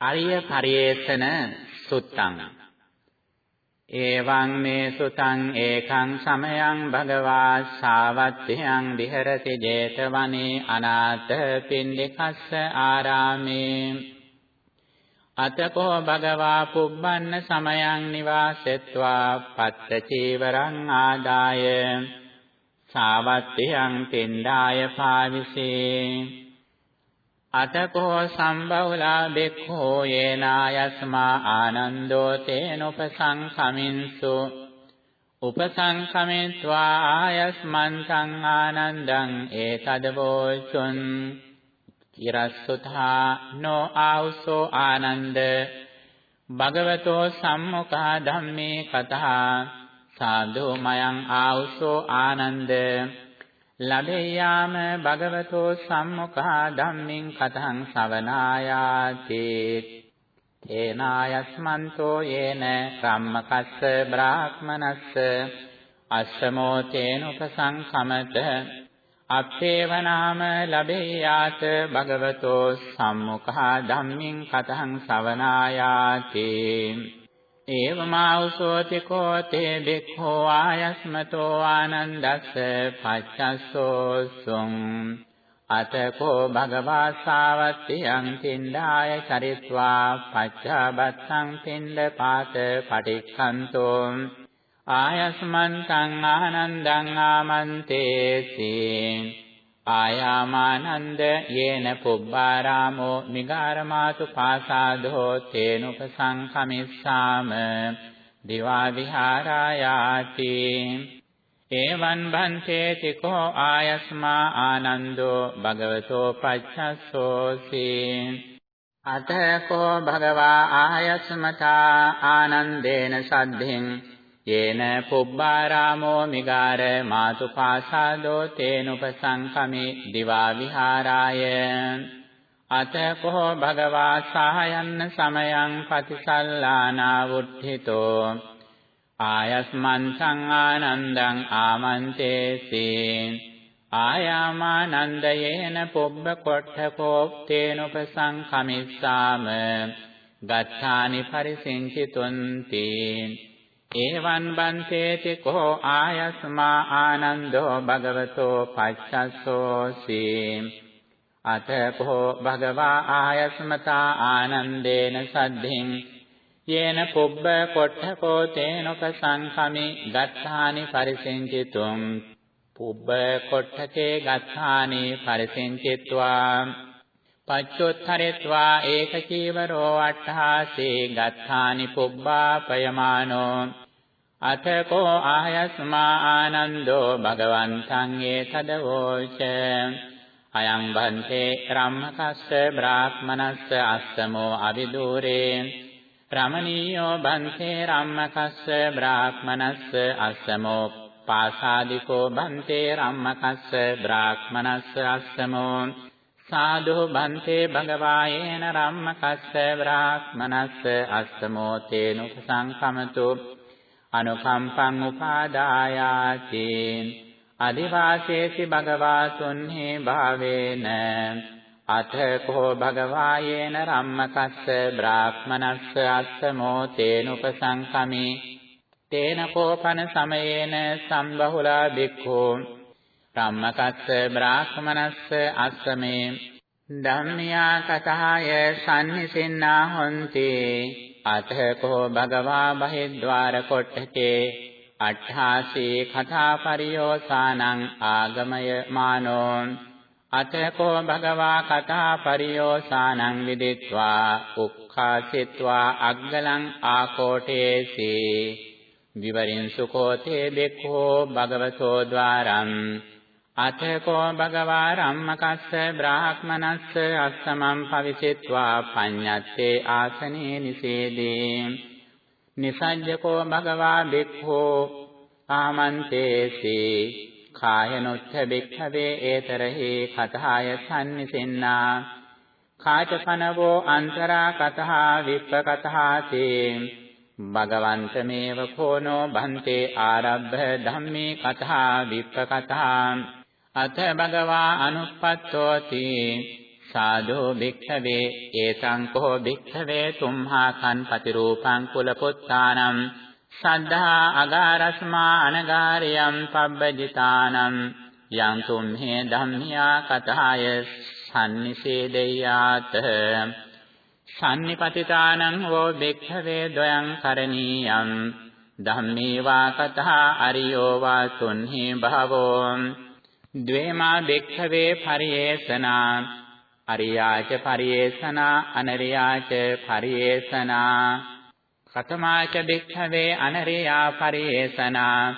අරිය පරියේෂණ සුත්තං. එවං මේ සුතං ඒකං සමයං භගවා සාවත්තියං විහෙරති 제තවනේ අනාථ පින්ඩිකස්ස ආරාමේ. අතකෝ භගවා පුබ්බන්න සමයං නිවාසෙත්වා පත්ත චීවරං ආදාය. සාවත්තියං පින්ඩාය පාවිසේ. අතකෝ සම්බවුලා බෙක්ඛෝ යේනායස්මා ආනන්දෝ තේනුපසංඛමින්සු උපසංඛමෙත්වා ආයස්මන්තං ආනන්දං ඒතදවෝචුන්. ඉරස්සුතා නෝ ආවුසෝ ආනන්ද. භගවතෝ සම්මුඛා ධම්මේ කතා. සාදු මයං ආවුසෝ ආනන්ද. ලබෙයාම භගවතෝ සම්මුඛා ධම්මින් කතං සවනායාති තේනායස්මන්තෝ යේන කම්මකස්ස බ්‍රාහ්මනස්ස. අස්සමෝ තේනුපසංකමත අප්පේවනාම ලබෙයාත භගවතෝ සම්මුඛා ධම්මින් කතං සවනායාති ඒවමාවසෝති කෝතේ බික්ඛෝ ආයස්මතෝ ආනන්දස්ස පච්චස්සෝ සුං අතකෝ භගවා සාවත්තියං තින්දාය චරිත්වා පච්චාබත්තං තින්ද පාත පටික්ඛන්තෝ ආයස්මන්තං ආනන්දං ආමන්තේසී ආයාමානන්ද යේන පුබ්බාරාමෝ මිගාරමාතු පාසාදෝ තේනුපසංඛමිස්සාම දිවා විහාරායාති එවං බන්තේති කෝ ආයස්මා ආනන්දෝ භගවතෝ පච්චස්සෝසි අතකෝ භගවා ආයස්මතා ආනන්දේන සද්ධින් යේන පුබ්බාරාමෝ මිගාර මාතුපාසාදෝ තේනුපසංකමේ දිවා විහාරාය අතකෝ භගවා සහයන්න සමයං පතිසල්ලානා වුද්ධිතෝ ආයස්මන්තං ආනන්දං ආමන්තේසි ආයාමානන්දයේන පුබ්බ කොට්ඨකෝ තේනුපසංකමිස්සාම ගච්ඡානි පරිසිංචිතුන්ති ඒවං බන්තේති කෝ ආයස්මා ආනන්දෝ භගවතෝ පච්චස්සෝසි අතකෝ භගවා ආයස්මතා ආනන්දේන සද්ධින්. යේන පුබ්බ කොට්ඨකෝ තේනොපසංඛමි ගත්තානි පරිසෙන්චිතුම් පුබ්බ කොට්ඨකේ ගත්තානි පරිසෙන්චිත්වා පච්චොත්තරෙත්වා ඒක චීවරෝ අට්ඨාසේ ගත්තානි පුබ්බාපයමානෝ අතකෝ ආයස්මා ආනන්දෝ භගවන්තං ඒතදවෝච අයං බන්තේ රම්මකස්ස බ්‍රාහ්මනස්ස අස්සමෝ අවිදූරේ රමණීයෝ බන්තේ රම්මකස්ස බ්‍රාහ්මනස්ස අස්සමෝ පාසාදිකෝ බන්තේ රම්මකස්ස බ්‍රාහ්මනස්ස අස්සමෝ සාදු බන්තේ භගවායේන රම්මකස්ස බ්‍රාහ්මනස්ස අස්සමෝ තේනුපසංකමතු අනුකම්පං උපාදායාති අදිවාසේසි භගවාතුන්හි භාවේන අතකෝ භගවායේන රම්මකස්ස බ්‍රාහ්මනස්ස අස්සමෝ තේනුපසංකමි තේන කෝපන සමයේන සම්බහුලා බික්ඛෝ රම්මකස්ස බ්‍රාහ්මනස්ස අස්සමේ ධම්මියා කතාය සම්නිසින්නා හොන්ති අතකෝ භගවා බහිද්වාර කොට්ඨේ අට්ඨාසී කථා පරියෝසානං ආගමය මානෝ අතකෝ භගවා කථා පරියෝසානං විදිත්වා උක්ඛාසිත්වා අග්ගලං ආකෝටේසි විවරින්සුකෝතේ බෙක්ඛෝ භගවතෝ ద్వාරං අතකෝ භගවා රම්මකස්ස බ්‍රාහ්මනස්ස අස්සමං පවිසිත්වා පඤ්ඤත්තේ ආසනේ නිසේදී. නිසඤ්ජකෝ භගවා බික්ඛෝ ආමන්තේසි කායනොත්ථ බික්ඛවේ ඒතරහි කතහාය සම්නිසෙන්නා. කාචපනවෝ අන්තරා කතහා විප්පකතහාති භගවන්තමේව කෝනෝ බන්තේ ආරබ්බ ධම්මේ කතහා විප්පකතහා. අත භගවා අනුප්පත්තෝති. සාදෝ භික්ඛවේ ඒතං කෝ භික්ඛවේ තුම්හා කන් පතිරූපං කුලපුත්තානම්. සද්ධා අගාරස්මා අනගාරියම් පබ්බජිතානම්. යං තුම්හේ ධම්මියා කතාය සම්නිසේදෙයාත සම්නිපතිතානං හෝ භික්ඛවේ ද්වයං කරණීයම්. ධම්මේ වා කතා අරියෝ වා තුන්හි භවෝ. ද්වේමා භික්ඛවේ පරියේසනා අරියාච පරියේසනා අනරියාච පරියේසනා කතමාච භික්ඛවේ අනරියා පරියේසනා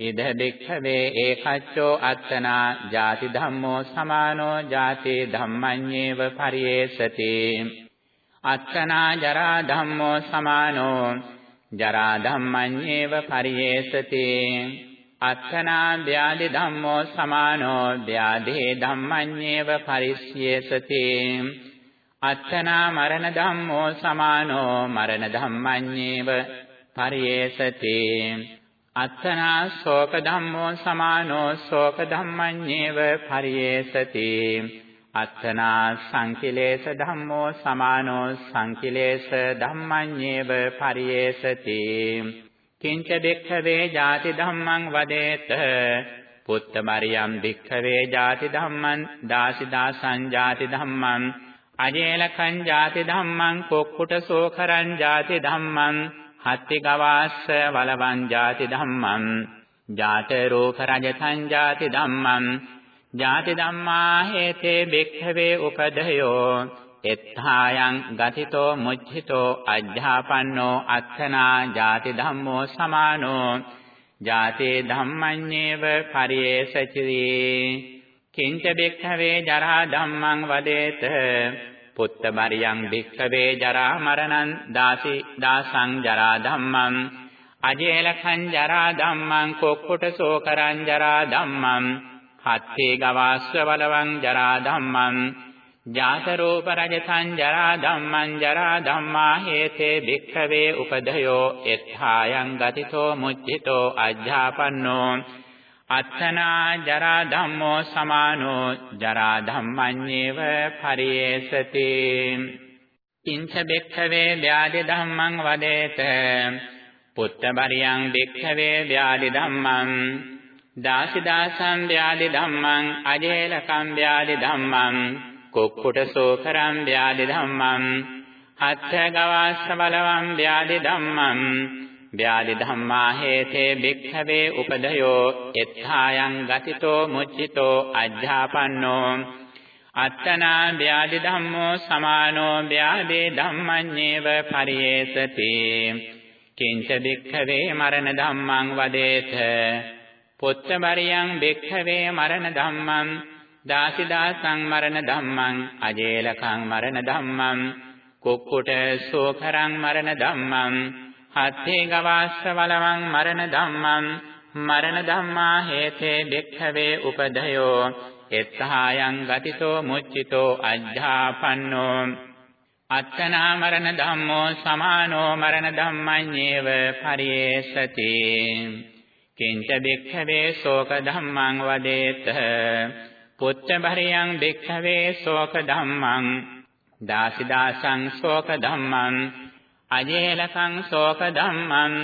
ඉද භික්ඛවේ ඒකච්චෝ අත්තනා ජාති ධම්මෝ සමානෝ ජාති ධම්මඤ්ඤේව පරියේසති අත්තනා ජරා ධම්මෝ සමානෝ ජරා ධම්මඤ්ඤේව පරියේසති අත්තනා ව්‍යාධි ධම්මෝ සමානෝ ව්‍යාධේ ධම්මඤ්ඤේව පරිස්සයේසති අත්තනා මරණ ධම්මෝ සමානෝ මරණ ධම්මඤ්ඤේව පරියේසති. අත්තනා ශෝක ධම්මෝ සමානෝ ශෝක ධම්මඤ්ඤේව පරියේසති. අත්තනා සංකිලේශ ධම්මෝ සමානෝ සංකිලේශ ධම්මඤ්ඤේව පරියේසති. කිංච බික්ඛවේ ජාති ධම්මං වදේත। පුත්ත මරියම් බික්ඛවේ ජාති ධම්මං දාසි දාසං ජාති ධම්මං। අජේලකං ජාති ධම්මං කොක්කුට සෝකරං ජාති ධම්මං। හත්ති ගවාස්ස වලවං ජාති ධම්මං। ජාත රූප රජතං ජාති ධම්මං। ජාති ධම්මා හේතේ බික්ඛවේ උපදයෝ එත්තායන් ගතිතෝ මුච්ඡිතෝ අජ්ජාපන්නෝ අත්ථනා ජාති ධම්මෝ සමානෝ ජාති ධම්මඤ්ඤේව පරියේසචි කිංච බික්ඛවේ ජරා ධම්මං වදේත පුත්ත මරියං බික්ඛවේ ජරා මරණං දාසි දාසං ජරා ධම්මං අජේලඛං ජරා ධම්මං කොක්කුට සෝකරං ජරා ධම්මං හත්තේ ගවාස්ස වලවං ජරා ධම්මං ජාත රූප රජතං ජරා ධම්මං ජරා ධම්මා හේතේ භික්ඛවේ උපදයෝ එත්ථායන් ගතිතෝ මුච්චිතෝ අජ්ජාපන්නෝ අත්තනා ජරා ධම්මෝ සමානෝ ජරා ධම්මඤ්ඤේව පරියේසති කිංච භික්ඛවේ ව්‍යාධි ධම්මං වදේත පුත්ත බරියං භික්ඛවේ ව්‍යාධි ධම්මං දාසි දාසං ව්‍යාධි ධම්මං අජේලකං ව්‍යාධි ධම්මං කුක්කුට සෝකරම් ව්‍යාධි ධම්මං අත්ථ ගවාස්ස බලවම් ව්‍යාධි ධම්මං ව්‍යාධි ධම්මා හේතේ භික්ඛවේ උපදයෝ එත්ථායන් ගතිතෝ මුච්චිතෝ අජ්ජාපන්නෝ අත්තනා ව්‍යාධි ධම්මෝ සමානෝ ව්‍යාධි ධම්මඤ්ඤේව පරියේසති කිංච භික්ඛවේ මරණ ධම්මං වදේත පුත්ත බරියං භික්ඛවේ මරණ ධම්මං දාසිදාසං මරණ ධම්මං අජේලකං මරණ ධම්මං කුක්කුට සෝකරං මරණ ධම්මං හත්තේ ගවාස්ස වලවං මරණ ධම්මං මරණ ධම්මා හේතේ භික්ඛවේ උපදයෝ එත්හායන් ගතිතෝ මුච්චිතෝ අජ්ජාපන්නෝ. අත්තනා මරණ ධම්මෝ සමානෝ මරණ ධම්මඤ්ඤේව පරියේසති කිංච භික්ඛවේ ශෝක ධම්මං වදේත. පුත්ත භරියං භික්ඛවේ ශෝක ධම්මං දාසි දාසං ශෝක ධම්මං අජේලකං ශෝක ධම්මං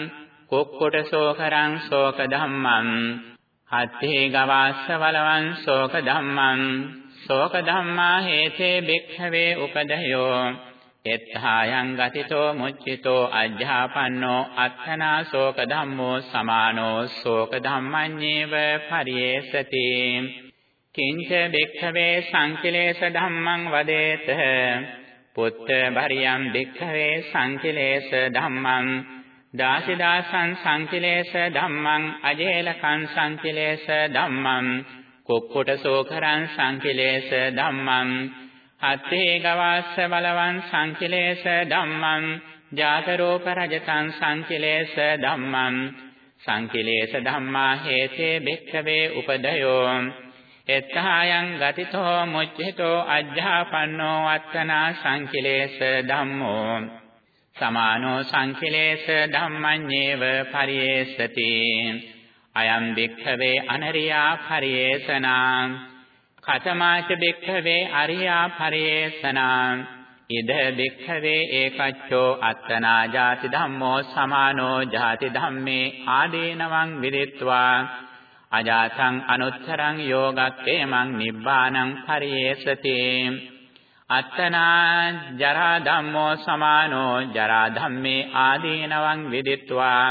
කුක්කුට ශෝකරං ශෝක ධම්මං හත්තේ ගවාස්ස වලවං ශෝක ධම්මං ශෝක ධම්මා හේතේ භික්ඛවේ උපදයෝ එත්හායන් ගතිතෝ මුච්චිතෝ අජ්ජාපන්නෝ අත්තනා ශෝක ධම්මෝ සමානෝ ශෝක ධම්මඤ්ඤේව පරියේසති කිංච භික්ඛවේ සංකිලේශ ධම්මං වදේත। පුත්ත භරියම් භික්ඛවේ සංකිලේශ ධම්මං। දාසිදාසං සංකිලේශ ධම්මං। අජේලකං සංකිලේශ ධම්මං। කුක්කුට සෝකරං සංකිලේශ ධම්මං। හත්තේ ගවාස්ස බලවං සංකිලේශ ධම්මං। ජාතරෝප රජතං සංකිලේශ ධම්මං। සංකිලේශ ධම්මා හේතේ භික්ඛවේ උපදයෝ। එත්තායන් ගතිතෝ මුච්චිතෝ අජ්ජාපන්නෝ අත්තනා සංකිලේශ ධම්මෝ සමානෝ සංකිලේශ ධම්මඤ්ඤේව පරියේසති අයම් භික්ඛවේ අනරියා පරියේසනා කතමාච බික්ඛවේ අරියා පරියේසනා ඉද බික්ඛවේ ඒකච්චෝ අත්තනා ජාති ධම්මෝ සමානෝ ජාති ධම්මේ ආදීනවං විදිත්වා අජාතං අනුත්තරං යෝගක්කේමං නිබ්බානං පරියේසති। අත්තනා ජරා ධම්මෝ සමානෝ ජරා ධම්මේ ආදීනවං විදිත්වා।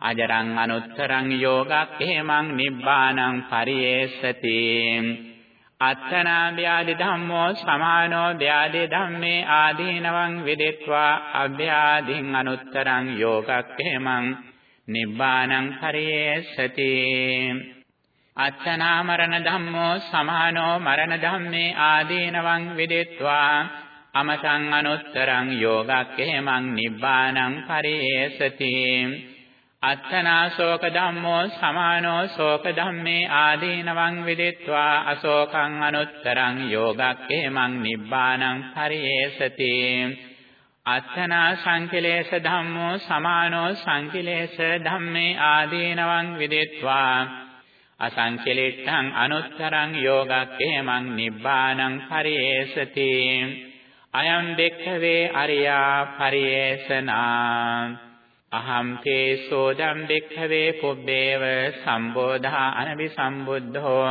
අජරං අනුත්තරං යෝගක්කේමං නිබ්බානං පරියේසති। අත්තනා ව්‍යාධි ධම්මෝ සමානෝ ව්‍යාධි ධම්මේ ආදීනවං විදිත්වා। අභ්‍යාධින් අනුත්තරං යෝගක්ඛේමං නිබ්බානං පරියේසති අත්තනා මරණ ධම්මෝ සමානෝ මරණ ධම්මේ ආදීනවං විදිත්වා। අමතං අනුත්තරං යෝගක්ඛේමං නිබ්බානං පරියේසති අත්තනා ශෝක ධම්මෝ සමානෝ ශෝක ධම්මේ ආදීනවං විදිත්වා। අශෝකං අනුත්තරං යෝගක්ඛේමං නිබ්බානං පරියේසති අත්තනා සංකිලේශ ධම්මෝ සමානෝ සංකිලේශ ධම්මේ ආදීනවං විදිත්වා. අසංකිලිට්ඨං අනුත්තරං යෝගක්ඛේමං නිබ්බානං පරියේසති. අයං දෙක්ඛවේ අරියා පරියේසනා. අහම් තේ සෝදම් බික්ඛවේ පුබ්බේව සම්බෝධා අනබි සම්බුද්ධෝ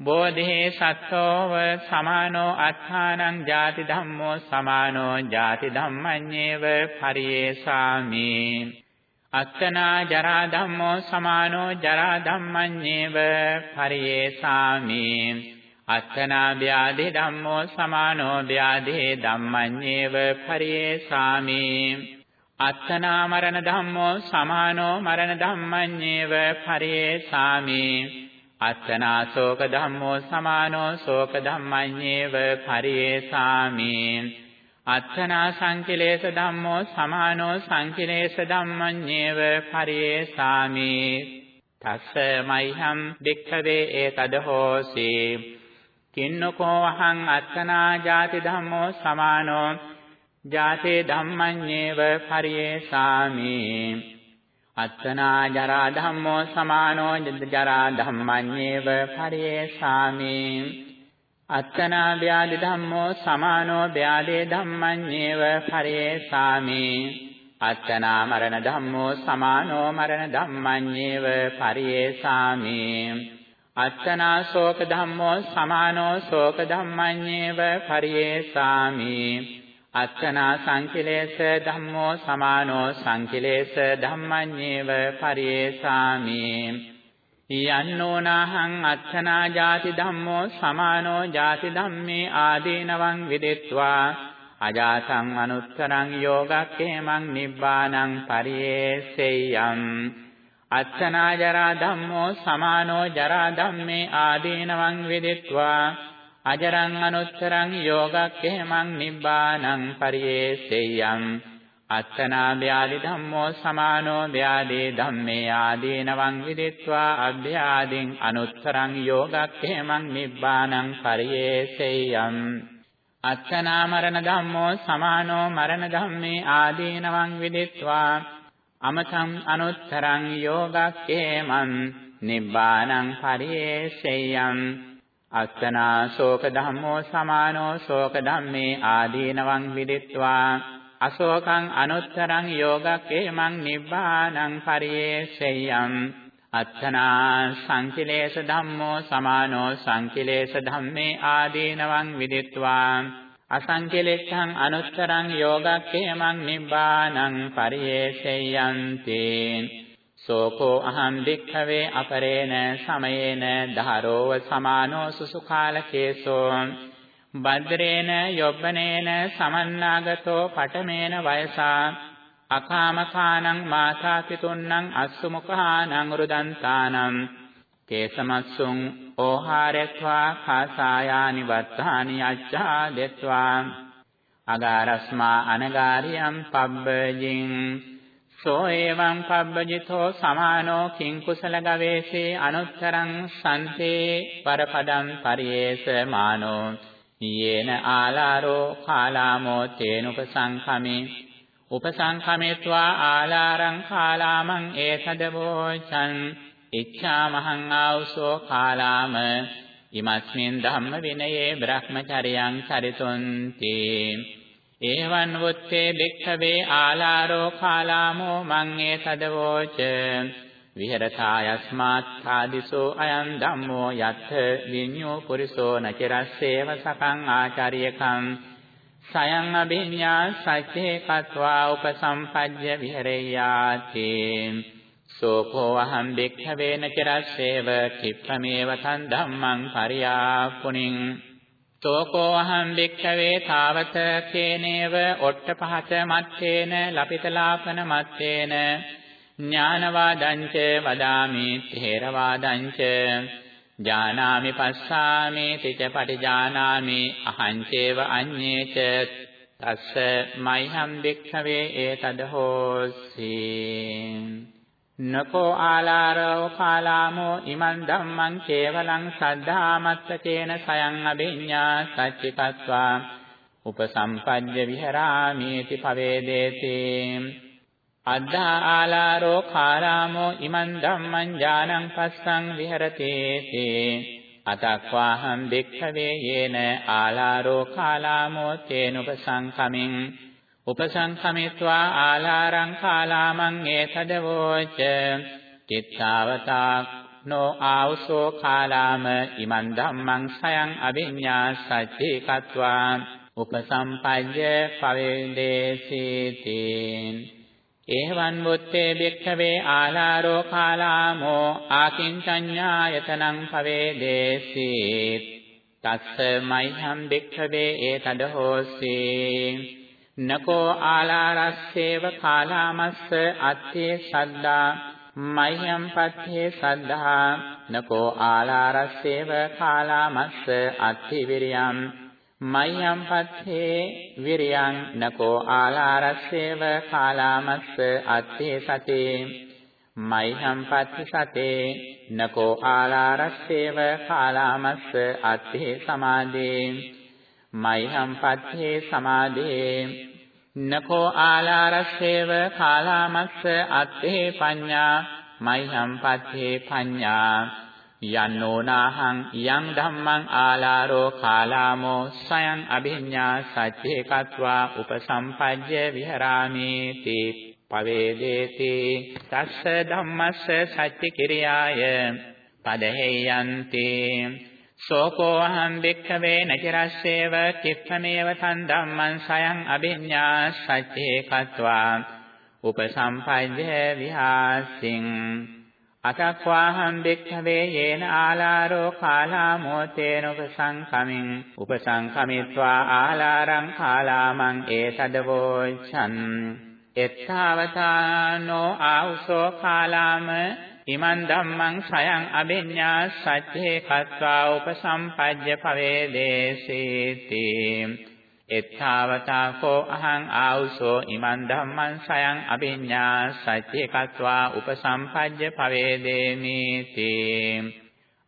බෝධේ සත්තෝව සමානෝ අත්ථානං ජාති ධම්මෝ සමානෝ ජාති ධම්මඤ්ඤේව පරියේසාමි. අත්තනා ජරා ධම්මෝ සමානෝ ජරා ධම්මඤ්ඤේව පරියේසාමි. අත්තනා ව්‍යාධි ධම්මෝ සමානෝ ව්‍යාධි ධම්මඤ්ඤේව පරියේසාමි. අත්තනා මරණ ධම්මෝ සමානෝ මරණ ධම්මඤ්ඤේව පරියේසාමි. අත්තනා ශෝක ධම්මෝ සමානෝ ශෝක ධම්මඤ්ඤේව පරියේසාමි. අත්තනා සංකිලේශ ධම්මෝ සමානෝ සංකිලේශ ධම්මඤ්ඤේව පරියේසාමි. තස්ස මයිහම් භික්ඛවේ ඒතද හෝසි කින්නකෝ අහං අත්තනා ජාති ධම්මෝ සමානෝ ජාතේ ධම්මඤ්ඤේව පරියේසාමි. අත්තනා ජරා ධම්මෝ සමානෝ ජරා ධම්මඤ්ඤේව පරියේසාමි අත්තනා ව්‍යාධි ධම්මෝ සමානෝ ව්‍යාධි ධම්මඤ්ඤේව පරියේසාමි අත්තනා මරණ ධම්මෝ සමානෝ මරණ ධම්මඤ්ඤේව පරියේසාමි අත්තනා ශෝක ධම්මෝ සමානෝ ශෝක ධම්මඤ්ඤේව පරියේසාමි අත්තනා සංකිලේශ ධම්මෝ සමානෝ සංකිලේශ ධම්මඤ්ඤේව පරියේසාමි යන්නෝනාහං අත්තනා ජාති ධම්මෝ සමානෝ ජාති ධම්මේ ආදීනවං විදෙත්වා. අජාසං අනුත්තරං යෝගක්ඛේමං නිබ්බානං පරියේසෙය්‍යං අත්තනා ජරා ධම්මෝ සමානෝ ජරා ධම්මේ ආදීනවං විදෙත්වා. අජරං අනුත්තරං යෝගක්ඛේමං නිබ්බානං පරියේසෙය්‍යං අත්තනා ව්‍යාධි ධම්මෝ සමානෝ ව්‍යාධි ධම්මේ ආදීනවං විදිත්වා අභ්‍යාදින් අනුත්තරං යෝගක්ඛේමං නිබ්බානං පරියේසෙය්‍යං අත්තනා මරණ ධම්මෝ සමානෝ මරණ ධම්මේ ආදීනවං විදිත්වා අමතං අනුත්තරං යෝගක්ඛේමං නිබ්බානං පරියේසෙය්‍යං අත්තනා ශෝක ධම්මෝ සමානෝ ශෝක ධම්මේ ආදීනවං විදිත්වා. අශෝකං අනුත්තරං යෝගක්ඛේමං නිබ්බානං පරියේසෙය්‍යං අත්තනා සංකිලේශ ධම්මෝ සමානෝ සංකිලේශ ධම්මේ ආදීනවං විදිත්වා. අසංකිලෙච්ඡං අනුත්තරං යෝගක්ඛේමං නිබ්බානං පරියේසෙය්‍යන්ති සෝකෝ අහං වික්ඛවේ අපරේන සමයේන ධාරෝව සමානෝ සුසුකාලකේසෝ බද්රේන යොබ්බනේන සමන්නාගතෝ පඨමේන වයසා අකාමකානං මාතා පිතුන්නං අස්සුමුඛානං රුදන්තානං කේසමස්සුං ඕහාරත්වා කාසායානි වත්තානි අච්ඡා දෙත්වා අගාරස්මා අනගාරියම් පබ්බජින් සෝ එවං පබ්බජිතෝ සමානෝ කිං කුසල ගවේෂේ අනුත්තරං සන්තේ පරපදං පරියේසමානෝ යේන ආලාරෝ කාලාමෝ තේනුපසංඛමේ උපසංඛමේत्वा ආලාරං කාලාමං ඒතදවෝචං ඉච්ඡාමහං ආවසෝ කාලාම ඉමස්මින් ධම්ම විනයේ බ්‍රහ්මචර්යං චරිතුන්ති ඒවං වුත්තේ භික්ඛවේ ආලාරෝ කාලාමෝ මං ඒතදවෝච විහෙරතායස්මාත්ථාදිසෝ අයං ධම්මෝ යත්ථ විඤ්ඤෝ පුරිසෝ නචරස්සේව සකං ආචාර්යකං. සයං අභිඤ්ඤා සච්චේ කତ୍වා උපසම්පජ්ජ විහෙරෙය්‍යාති සෝකෝ අහං භික්ඛවේ නචරස්සේව කිප්පමේව තන් ධම්මං පරියාපුනින් සෝකෝ අහං භික්ඛවේ තාවත කේනේව ඔට්ඨපහත මත්තේන ලපිතලාපන මත්තේන ඥානවාදංච වදාමි තේරවාදංච ජානාමි පස්සාමි තිච පටිජානාමි අහංචේව අඤ්ඤේච තස්ස මයිහම් භික්ඛවේ ඒතද හෝසි නකෝ ආලාරෝ කාලාමෝ ඉමන් ධම්මං කේවලං සද්ධාමත්තකේන සයං අභිඤ්ඤා සච්චිකත්වා උපසම්පජ්ජ විහරාමීති පවේදේති. අද්දා ආලාරෝ කාලාමෝ ඉමන් ධම්මං ඥානං පස්සං විහෙරති තේ අතක්වාහං භික්ඛවේ යේන ආලාරෝ කාලාමෝ තේනුපසංකමින් උපසංකමිත්වා ආලාරං කාලාමං ඒතදවෝච. චිත්තාවතා නෝ ආවසෝ කාලාම ඉමන් ධම්මං සයං අවිඤ්ඤා සච්චේ කତ୍වා උපසම්පජ්ජ පවේදේසීති ඒවං මුත්තේ භික්ඛවේ ආලාරෝ කාලාමෝ ආකින්චඤ්ඤායතනං පවේදේසීත් තස්ස මයිහම් භික්ඛවේ ඒතද හෝසී නකෝ ආලාරස්සේව කාලාමස්ස අත්තේ සද්දා මයිහම් පත්තේ සද්ධා නකෝ ආලාරස්සේව කාලාමස්ස අත්ති විරියම් මය්‍යම් පත්තේ විරියං නකෝ ආලාරස්සේව කාලාමස්ස අත්තේ සතේ මය්‍යම් පත්ති සතේ නකෝ ආලාරස්සේව කාලාමස්ස අත්තේ සමාදේ මය්‍යම් පත්තේ සමාදේ නකෝ ආලාරස්සේව කාලාමස්ස අත්තේ පඤ්ඤා මය්‍යම් පත්තේ පඤ්ඤා. යන්නෝනාහං යං ධම්මං ආලාරෝ කාලාමෝ සයං අභිඤ්ඤා සච්චේ කତ୍වා උපසම්පජ්ජ විහරාමි තේ පවේදේති තස්ස ධම්මස්ස සච්ච කිරියාය. පදහෙයන්ති. සෝකෝ අහං භික්ඛවේ නචරස්සේව කිප්පමේව තන් ධම්මං සයං අභිඤ්ඤා සච්චේ කତ୍වා උපසම්පජ්ජ විහාසින් අතක්වාහං භික්ඛවේ යේන ආලාරෝ කාලාමෝ තේන උපසංකමින් උපසංකමිත්වා ආලාරං කාලාමං ඒතදවෝචන් එත්තාවතානෝ ආවුසෝ කාලාම ඉමන් ධම්මං සයං අබෙඤ්ඤා සච්ඡේ කତ୍වා උපසම්පජ්ජ පවේදේසීති එත්තාවතා කෝ අහං ආවුසෝ ඉමන් ධම්මං සයං අබෙඤ්ඤා සච්ඡේ කତ୍වා උපසම්පජ්ජ පවේදේමීති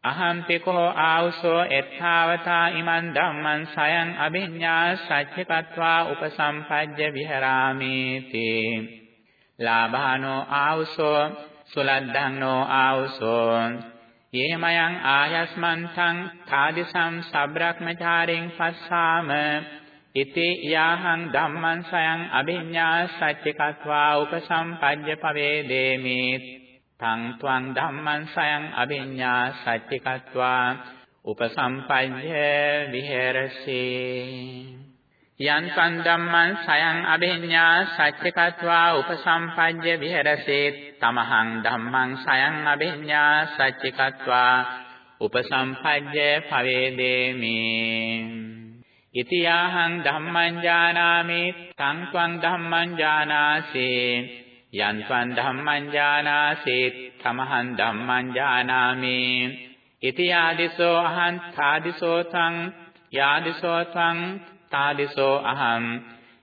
අහම්පි කෝ ආවුසෝ එත්තාවතා ඉමන් ධම්මං සයං අබෙඤ්ඤා සච්ඡේ කତ୍වා උපසම්පජ්ජ විහරාමීති ලාභානෝ ආවුසෝ සුලද්ධං නෝ ආවුසෝ. යේමයන් ආයස්මන්තං කාදිසම් සබ්‍රක්මචාරෙන් පස්සාම. ඉතේ යාහං ධම්මං සයන් අභිඤ්ඤා සච්චිකත්වා උපසම්පජ්ජ පවේදේමි තං ත්වං ධම්මං සයන් අභිඤ්ඤා සච්චිකත්වා උපසම්පජ්ජ විහෙරසේ. යන් පන් ධම්මං සයං අභිඤ්ඤා සච්චිකත්වා උපසම්පජ්ජ විහෙරසේ තමහං ධම්මං සයං අභිඤ්ඤා සච්චිකත්වා උපසම්පජ්ජ පවේදේමි. ඉතියාහං ධම්මං ජානාමි තං ත්වං ධම්මං ජානාසේ. යන් පන් ධම්මං ජානාසේ තමහං ධම්මං ජානාමි. ඉතියාදිසෝ අහං ථාදිසෝ තං යාදිසෝ තං තාදිසෝ අහං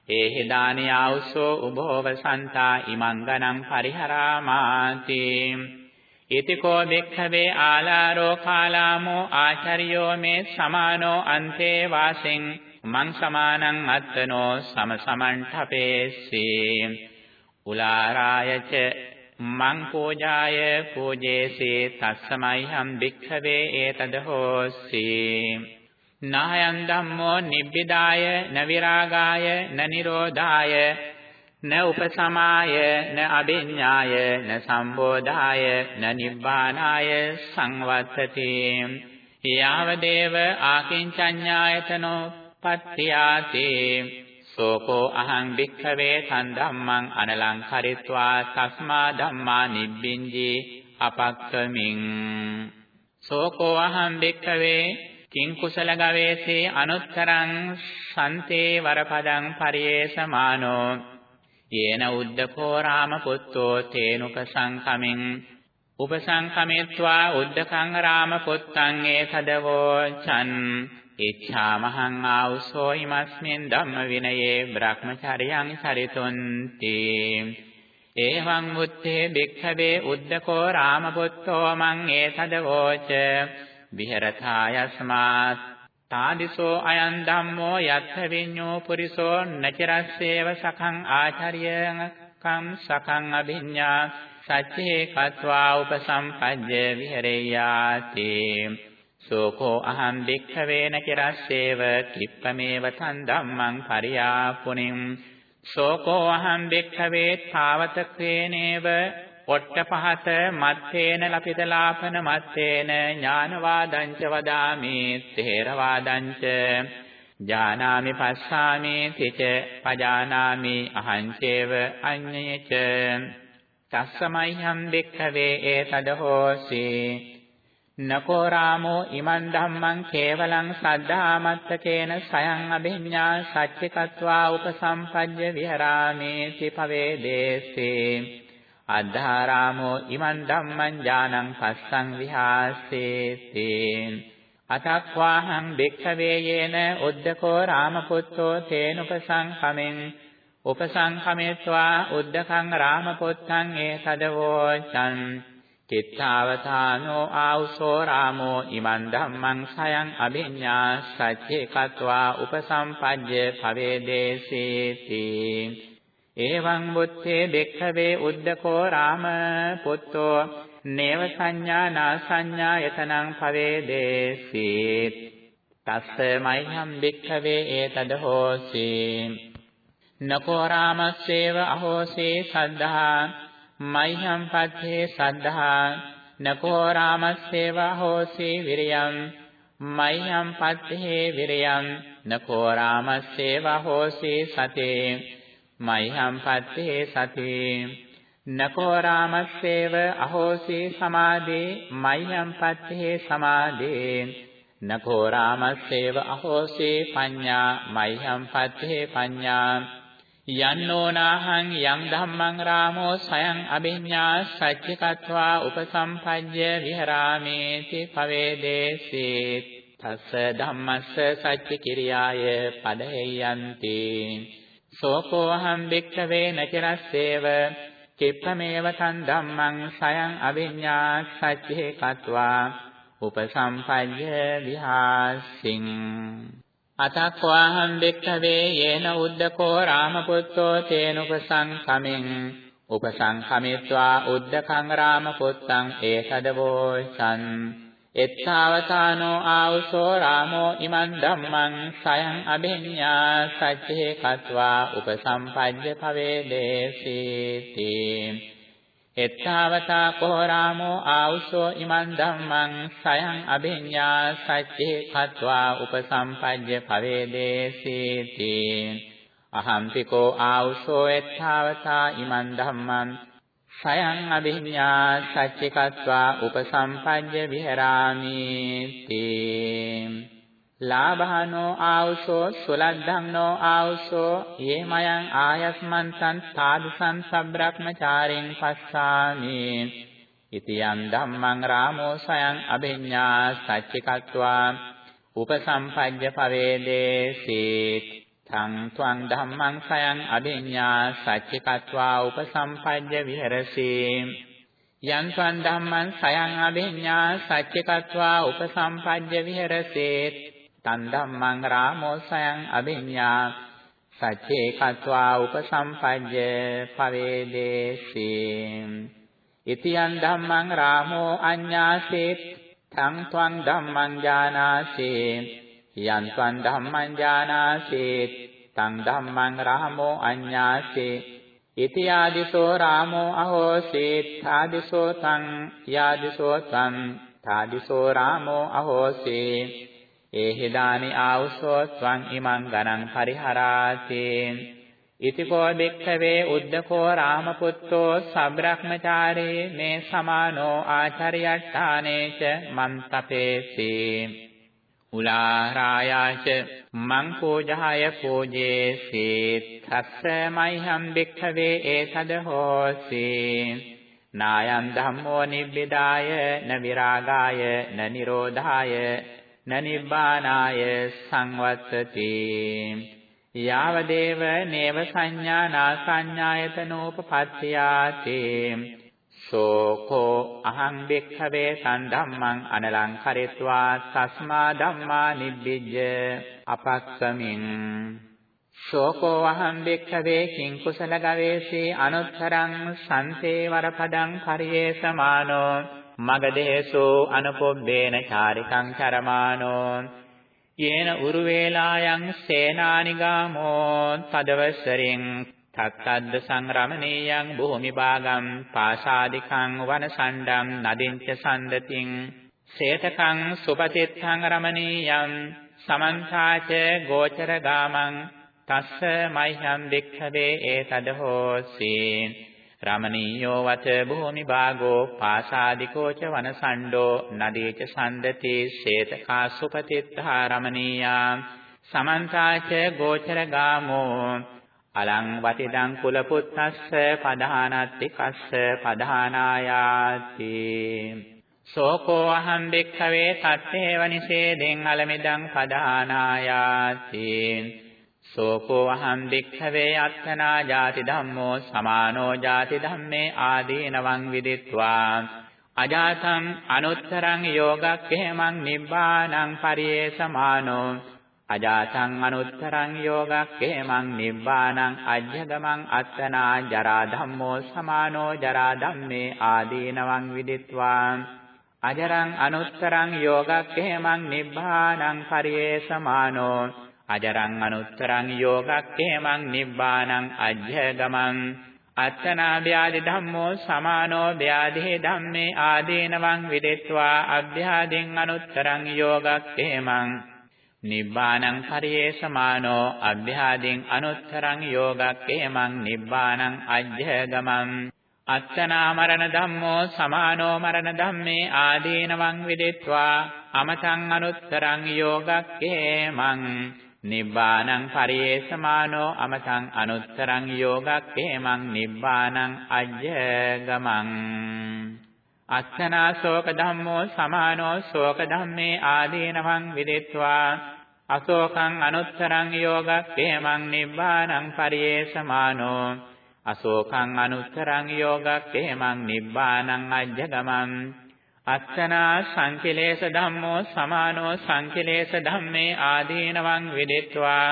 ඒහි දානී ආවුසෝ උභෝව සන්තා ඉමං ගණං පරිහරාමාති. ඉතිකෝ භික්ඛවේ ආලාරෝ කාලාමෝ ආචාර්යෝ මේ සමානෝ අන්තේ වාසින් මං සමානං අත්තනෝ සම සමන්ඨපේසී. උලාරායච මං පූජාය පූජේසේ තස්සමයිහම් භික්ඛවේ ඒතද හෝසි නායන් ධම්මෝ නිබ්බිදාය න විරාගාය න නිරෝධාය න උපසමාය න අභිඤ්ඤාය න සම්බෝධාය න නිබ්බානාය සංවත්තති. යාවදේව ආකින්චඤ්ඤායතනෝ පත්‍යාති සෝකෝ අහං භික්ඛවේ තන් ධම්මං අනලං කරිත්වා තස්මා ධම්මා නිබ්බින්ජි අපක්කමින්. සෝකෝ අහං භික්ඛවේ කිං කුසල ගවේසේ අනුත්තරං සන්තේ වරපදං පරියේසමානෝ යේන උද්දකෝ රාම පුත්තෝ තේනුක සංකමින් උපසංකමෙත්වා උද්දකං රාම පුත්තං ඒ තදවෝ චන් ඉච්ඡාමහං ආවුසෝ හිමස්මින් ධම්ම විනයේ බ්‍රහ්මචර්යං සරිතුන්ති එවං මුත්තේ භික්ඛවේ උද්දකෝ රාමපුත්තෝ මං ඒතදවෝච විහෙරථායස්මාත් තාදිසෝ අයං ධම්මෝ යත්ථ විඤ්ඤෝ පුරිසෝ නචරස්සේව සඛං ආචාර්යං කම් සඛං අභිඤ්ඤා සච්චේ කତ୍වා උපසම්පජ්ජ විහෙරෙයාති. සෝකෝ අහං භික්ඛවේන කිරස්සේව කිප්පමේව තන් ධම්මං පරියාපුනින් සෝකෝ අහං භික්ඛවේ තාවතකේනේව ඔට්ඨපහත මත්තේන ලපිතලාපන මත්තේන ඥානවාදංච වදාමි තේරවාදංච. ජානාමි පස්සාමි තිච පජානාමි අහංචේව අඤ්ඤයච තස්සමයිහම් භික්ඛවේ ඒතද හෝසි නකෝ රාමෝ ඉමන් ධම්මං කේවලං සද්ධාමත්තකේන සයං අභිඤ්ඤා සච්චිකत्वा උපසම්පජ්ජ විහරාමේති පවේදේසේ. අද්ධාරාමෝ ඉමන් ධම්මං ඥානං පස්සං විහාසේති. අතක්වාහං භික්ඛවේ යේන උද්දකෝ රාමපුත්තෝ තේනුපසංඛමෙන් උපසංඛමෙත්වා උද්දකං රාමපුත්තං ඒ සදවෝචං චිත්තාවතානෝ ආවුසෝ රාමෝ ඉමන් ධම්මං සයං අභිඤ්ඤා සච්චේ කତ୍වා උපසම්පජ්ජ භවේදේසීති. එවං බුත්තේ දෙක්ඛවේ උද්දකෝ රාම පුත්තෝ නේව සංඥා නා සංඥා යතනං භවේදේසීත් තස්ස මයිහම් දෙක්ඛවේ ඒතද හෝසි. නකෝ රාමස්සේව අහෝසේ සද්ධා මයිහම් පත්තේ සද්ධා නකෝ රාමස්සේවා හෝසි විරියම් මයිහම් පත්තේ විරියම් නකෝ රාමස්සේවා හෝසි සතේ මයිහම් පත්තේ සතේ. නකෝ රාමස්සේව අහෝසි සමාදේ මයිහම් පත්තේ සමාදේ නකෝ රාමස්සේව අහෝසි පඤ්ඤා මයිහම් පත්තේ පඤ්ඤා යන්නෝනාහං යම් ධම්මං රාමෝ සයං අභිඤ්ඤා සච්චිකत्वा උපසම්පජ්ජ විහරාමේති පවේදේසී. තස්ස ධම්මස්ස සච්ච කිරියාය පදහෙයන්ති සෝකෝ අහං භික්ඛවේ නචරස්සේව කිප්පමේව තන් ධම්මං සයං අභිඤ්ඤා සච්චේ කତ୍වා උපසම්පජ්ජ විහාසින්. අතක්වාහං භික්ඛවේ යේන උද්දකෝ රාමපුත්තෝ තේනුපසංඛමෙන් උපසංඛමිත්වා උද්දකං රාමපුත්තං ඒතදවෝ සන් එත්තාවතානෝ ආවුසෝ රාමෝ ඉමන් ධම්මං සයං අභිඤ්ඤා සච්චේ කତ୍වා උපසම්පජ්ජ භවේදේසීති එත්තාවතා කෝ රාමෝ ආවුසෝ ඉමන් ධම්මං සයං අභිඤ්ඤා සච්චේ කତ୍වා උපසම්පජ්ජ පවේදේසීති අහම්පිකෝ ආවුසෝ එත්තාවතා ඉමන් ධම්මං සයං අභිඤ්ඤා සච්චිකත්වා උපසම්පජ්ජ විහෙරාමි තේ. ලාභානෝ ආවුසෝ සුලද්ධම්නෝ ආවුසෝ යේමයන් ආයස්මන්තං සාදුසං සබ්‍රක්මචාරෙන් පස්සාමි. ඉතියන් ධම්මං රාමෝ සයං අභිඤ්ඤා සච්චිකත්වා උපසම්පජ්ජ පවේදේසී තං ත්වං ධම්මං සයං අදින්‍යා සච්චිකत्वा උපසම්පජ්ජ විහෙරසේ. යං ත්වං ධම්මං සයං අදින්‍යා සච්චිකत्वा උපසම්පජ්ජ විහෙරසේ. තං ධම්මං රාමෝ සයං අදින්‍යා සච්චිකत्वा උපසම්පජ්ජ පවේදේසේ. ඉතියං ධම්මං රාමෝ අඤ්ඤාසේ තං ත්වං ධම්මං ඥානාසේ යන් ත්වං ධම්මං ඥානාසේත් තං ධම්මං රාමෝ අඤ්ඤාසේ. ඉති ආදිසෝ රාමෝ අහෝසේත් ආදිසෝ තං යාදිසෝ තං තාදිසෝ රාමෝ අහෝසේ. ඒහිදානි ආවුසෝ ත්වං ඉමං ගණං පරිහරාතේ ඉතිකෝ බික්ඛවේ උද්දකෝ රාමපුත්තෝ සබ්‍රක්මචාරේ මේ සමානෝ ආචාර්යට්ඨානේච මන්තපේසි. උලාරායාච මං පූජාය පූජේසි තස්ස මයිහම් බික්ඛවේ ඒතද හෝසි නායං ධම්මෝ නිබ්බිදාය න විරාගාය න නිරෝධාය න නිබ්බානාය සංවත්තති යාවදේව නේව සංඥා නා සංඥායතනෝපපත්තියාති සෝකෝ අහං බික්ඛවේ සම්ධම්මං අනලං කරිත්වා තස්මා ධම්මා නිබ්බිජ්ජ අපක්කමින් ශෝකෝ අහං බික්ඛවේ කිං කුසල ගවේසී අනුත්තරං සන්තේ වරපදං පරියේසමානෝ මගදේසෝ අනුපොබ්බේන චාරිකං චරමානෝ යේන උරුවේලායන් සේනානිගාමෝ තදවසරින් තත්තද්ද සංරමණීයං භූමි භාගම් පාසාදිකං වනසණ්ඩම් නදින්ච සම්දතින් සේතකං සුපතිත්තං රමණීයං සමන්තාච ගෝචර ගාමං තස්ස මයිහම් වික්ඛවේ ඒතද හෝසි රමණීයෝ වච භූමි භාගෝ පාසාදිකෝ ච වනසණ්ඩෝ නදීච සම්දති ශේතකා සුපතිත්තා රමණීයා සමන්තාච ගෝචර ගාමෝ අලං වතිදං කුල පුත්තස්ස පධානත්ති කස්ස පධානායාති. සෝකෝ අහං භික්ඛවේ තත්තේව නිසේදෙන් අලමිදං පධානායාති. සෝකෝ අහං භික්ඛවේ අත්තනා ජාති ධම්මෝ සමානෝ ජාති ධම්මේ ආදීනවං විදිත්වා. අජාතං අනුත්තරං යෝගක්ඛේමං නිබ්බානං පරියේසමානෝ. අජාතං අනුත්තරං යෝගක්ඛේමං නිබ්බානං අජ්ජගමං අත්තනා ජරා ධම්මෝ සමානෝ ජරා ධම්මේ ආදීනවං විදිත්වා අජරං අනුත්තරං යෝගක්ඛේමං නිබ්බානං පරියේසමානෝ අජරං අනුත්තරං යෝගක්ඛේමං නිබ්බානං අජ්ජගමං අත්තනා ව්‍යාධි ධම්මෝ සමානෝ ව්‍යාධි ධම්මේ ආදීනවං විදෙත්වා අභ්‍යාදින් අනුත්තරං යෝගක්ඛේමං නිබ්බානං පරියේසමානෝ අභ්‍යාදින් අනුත්තරං යෝගක්ඛේමං නිබ්බානං අජ්ජගමං අත්තනා මරණ ධම්මෝ සමානෝ මරණ ධම්මේ ආදීනවං විදෙත්වා අමතං අනුත්තරං යෝගක්ඛේමං නිබ්බානං පරියේසමානෝ අමතං අනුත්තරං යෝගක්ඛේමං නිබ්බානං අජ්ජගමං අත්තනා ශෝක ධම්මෝ සමානෝ ශෝක ධම්මේ ආදීනවං විදිත්වා. අශෝකං අනුත්තරං යෝගක්ඛේමං නිබ්බානං පරියේසමානෝ අශෝකං අනුත්තරං යෝගක්ඛේමං නිබ්බානං අජ්ජගමං. අත්තනා සංකිලේශ ධම්මෝ සමානෝ සංකිලේශ ධම්මේ ආදීනවං විදිත්වා.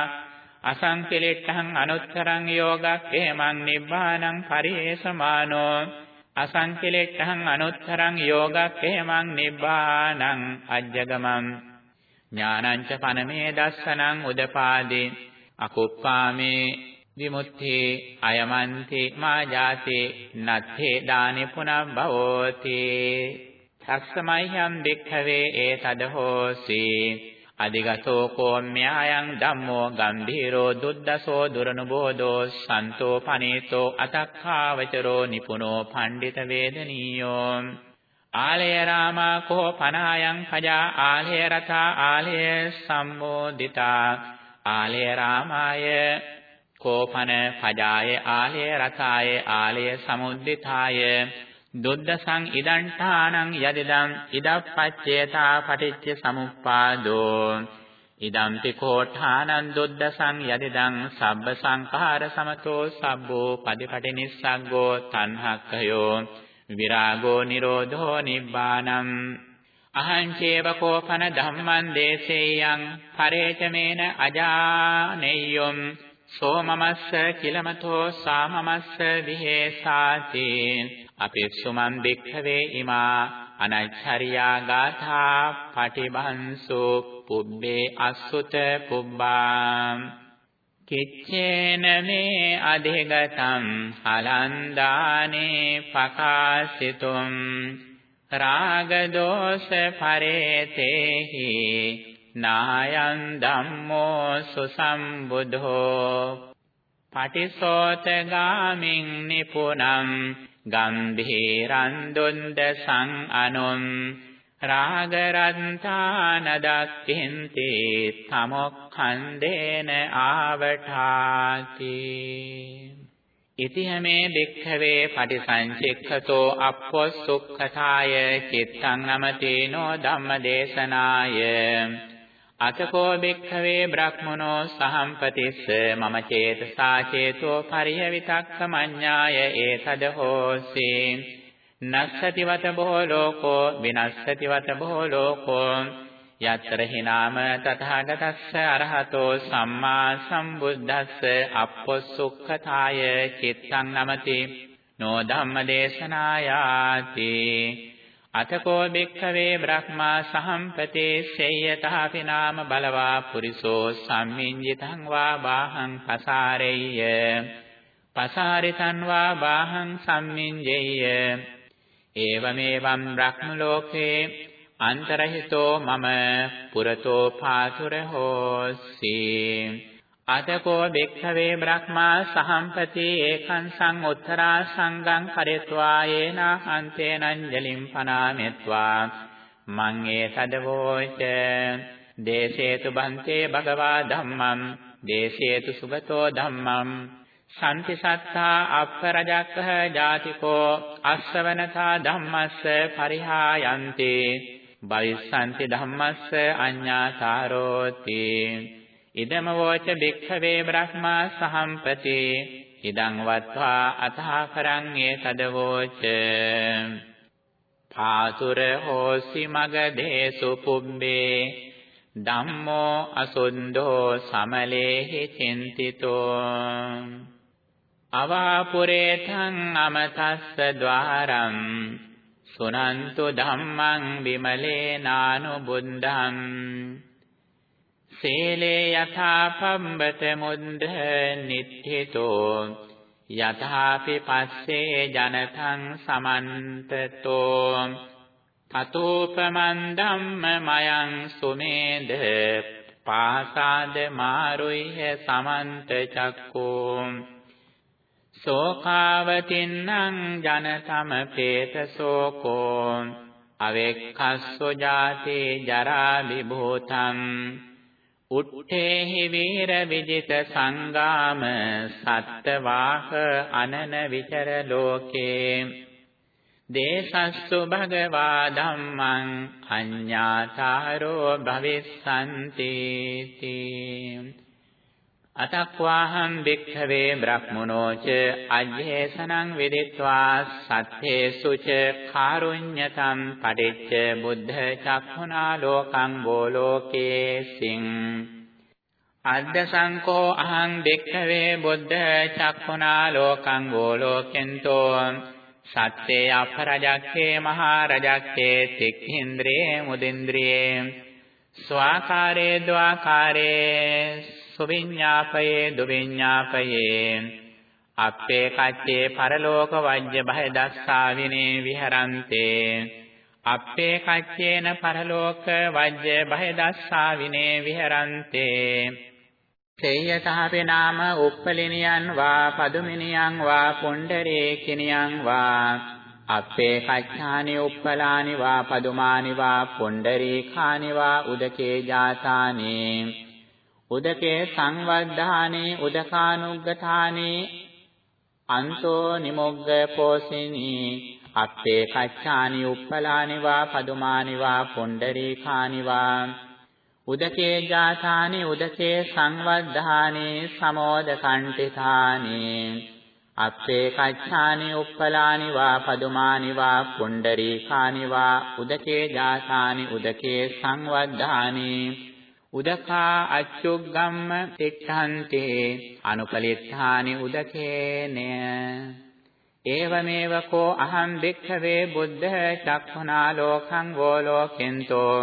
අසංකිලෙට්ඨං අනුත්තරං යෝගක්ඛේමං නිබ්බානං පරිේසමානෝ අසංකිලෙට්ඨං අනුත්තරං යෝගක්ඛේමං නිබ්බානං අජ්ජගමං. ඥානං ච පනමේ දස්සනං උදපාදේ. අකුප්පාමේ විමුක්ති අයමන්ති මා ජාති නත්තේ දානි පුනබ්බවෝති. තස්සමයිහම් භික්ඛවේ ඒතද හෝසි අදිගතෝ කෝම්‍යායන් ධම්මෝ ගම්භීරෝ දුද්දසෝ දුරනුබෝධෝ සන්තෝ පනීතෝ අතක්ඛාවචරෝ නිපුනෝ පණ්ඩිත වේදනීයෝ ආලය රාමා කෝ පනායන් පජා ආලය රතා ආලය සම්මෝදිතා ආලය රාමාය කෝපන පජාය ආලය රතාය ආලය සමුද්දිතාය දුද්දසං ඉදන්ඨානං යදිදං ඉදප්පච්චේතා පටිච්ච සමුප්පාදෝ. ඉදම්පි කෝඨානං දුද්දසං යදිදං සබ්බ සංඛාර සමතෝ සබ්බෝ පදිපටිනිස්සග්ගෝ තණ්හක්ඛයෝ. විරාගෝ නිරෝධෝ නිබ්බානං. අහං චේව කෝපන ධම්මං දේසේයං පරේචමේන අජානෙය්‍යොම්. සෝමමස්ස කිලමතෝ සාමමස්ස විහෙසාති. අපේක්ෂුමන් දෙක්ඛවේ ඉමා අනච්චරියා ගාථා පටිභංසු පුබ්බේ අසුත පුබ්බා කිච්චේන මේ අධිගතම් හලන්දානේ පකාසිතුම් රාග දෝෂ පරේතේහි නායන් ධම්මෝ සුසම්බුද්ධෝ. පටිසෝතගාමින් නිපුනම් ගම්භීරං දුන්ද සං අනුම් රාගරන්තානදක්ඛින්ති තමොක්ඛන්දේන ආවඨාති ඉතිහමේ භික්ඛවේ පටිසංචෙක්ඛතෝ අප්පොස්සුක්ඛතාය චිත්තං නමතේනෝ ධම්මදේශනාය අතකෝ භික්ඛවේ බ්‍රහ්මනෝ සහම්පතිස්ස මම චේතසා චේතෝ පරියවිතක්ක මඤ්ඤාය ඒතද හෝසී. නස්සති වත බොහෝ ලෝකෝ විනස්සති වත බොහෝ ලෝකෝ. යතර හිනාම තථාගතස්ස අරහතෝ සම්මා සම්බුද්දස්ස අප්පොසුක්ඛතාය චිත්තං නමති. නෝ ධම්මදේශනායාති අතකෝ භික්ඛවේ බ්‍රහ්මා සහම්පතේ සේයතහපි නාම බලවා පුරිසෝ සම්මිඤ්ජිතං වා බාහං පසාරෙය්‍ය පසාරිතං වා බාහං සම්මිඤ්ජෙය්‍ය ඒවමේවම් බ්‍රහ්ම ලෝකේ අන්තරහිතෝ මම පුරතෝ පාතුර හෝසි අතකෝ භික්ඛවේ බ්‍රහ්මා සහම්පති ඒකං සං උත්තරා සංගං කරෙත්වා යේන අන්තේනංජලින් පනාමෙත්වා. මං ඒ තදවෝච දේශේතු බන්තේ භගවා ධම්මං. දේශේතු සුගතෝ ධම්මං. සම්ති සත්තා අප්පරජක්ඛ ජාතිකෝ අස්සවනතා ධම්මස්ස පරිහායන්ති. බවිස්සන්ති ධම්මස්ස අඤ්ඤාසාරෝති ඉදම වෝච භික්ඛවේ බ්‍රහ්මා සහම්පති ඉදං වත්වා අතහා කරං ඒ තදවෝච පාතුර හෝසි මග දේසු පුම්බේ ධම්මෝ අසුන්දෝ සමලේහි චින්තිතෝ। අවාපුරේතං අමතස්ස ద్వාරං සුනන්තු ධම්මං විමලේ නානුබුද්ධං සේලේ යථා පම්බත මුද්ද නිත්ථිතෝ යථාපි පස්සේ ජනතං සමන්තතෝ තතෝපමන් ධම්මමයං සුමේද පාසාද මාරුය්‍ය සමන්ත චක්කෝ සෝකාවතින්නං ජනතම පේතසෝකෝ අවෙක්ඛස්සෝ ජාතේ ජරා විභූතං උත්තේහි වීර විජිත සංගාම සත්තවාහ අනන විචර ලෝකේ. දේශස්සු භගවා ධම්මං අඤ්ඤාතාරෝ භවිස්සන්ති අතක්වාහං භික්ඛවේ බ්‍රහ්මනෝච අජ්ජේසනං විදිත්වා සත්තේසු ච කාරුඤ්ඤතං පටිච්ච බුද්ධ චක්ඛුනා ලෝකං බෝලෝකේ සිං. අද්ද සංකෝ අහං භික්ඛවේ බුද්ධ චක්ඛුනා ලෝකං බෝලෝකෙන්තෝ සත්තේ අපරජක්ඛේ මහා රජක්ඛේ තික්ඛින්ද්‍රේ මුදින්ද්‍රේ ස්වාකාරේ ද්වාකාරේ සුවිඤ්ඤාපයේ දුවිඤ්ඤාපයේ. අප්පේ කච්චේ පරලෝක වජ්‍ය බය දස්සාවිනේ විහරන්තේ. අප්පේ කච්චේන පරලෝක වජ්‍ය බය දස්සාවිනේ විහරන්තේ. සේයතහපේ නාම උප්පලිනියන් වා පදුමිනියන් වා පුණ්ඩරේ කිනියන් වා. අප්පේ කච්ඡානි උප්පලානි වා පදුමානි වා පුණ්ඩරේ කානි වා උදකේ ජාතානේ. උදකේ සංවද්ධානේ උදකානුග්ගතානේ අන්තෝ නිමොග්ග පෝසිනී අත්තේ කච්ඡානි උප්පලානි වා පදුමානි වා පොණ්ඩරීකානි වා උදකේ ජාතානි උදකේ සංවද්ධානේ සමෝද කණ්ඨිතානේ අත්තේ කච්ඡානි උප්පලානි වා පදුමානි වා පොණ්ඩරීකානි වා උදකේ ජාතානි උදකේ සංවද්ධානේ උදකා ඒවමේව කෝ අහං භික්ඛවේ බුද්ධ චක්ඛුනා ලෝකං වෝ ලෝකෙන්තෝ.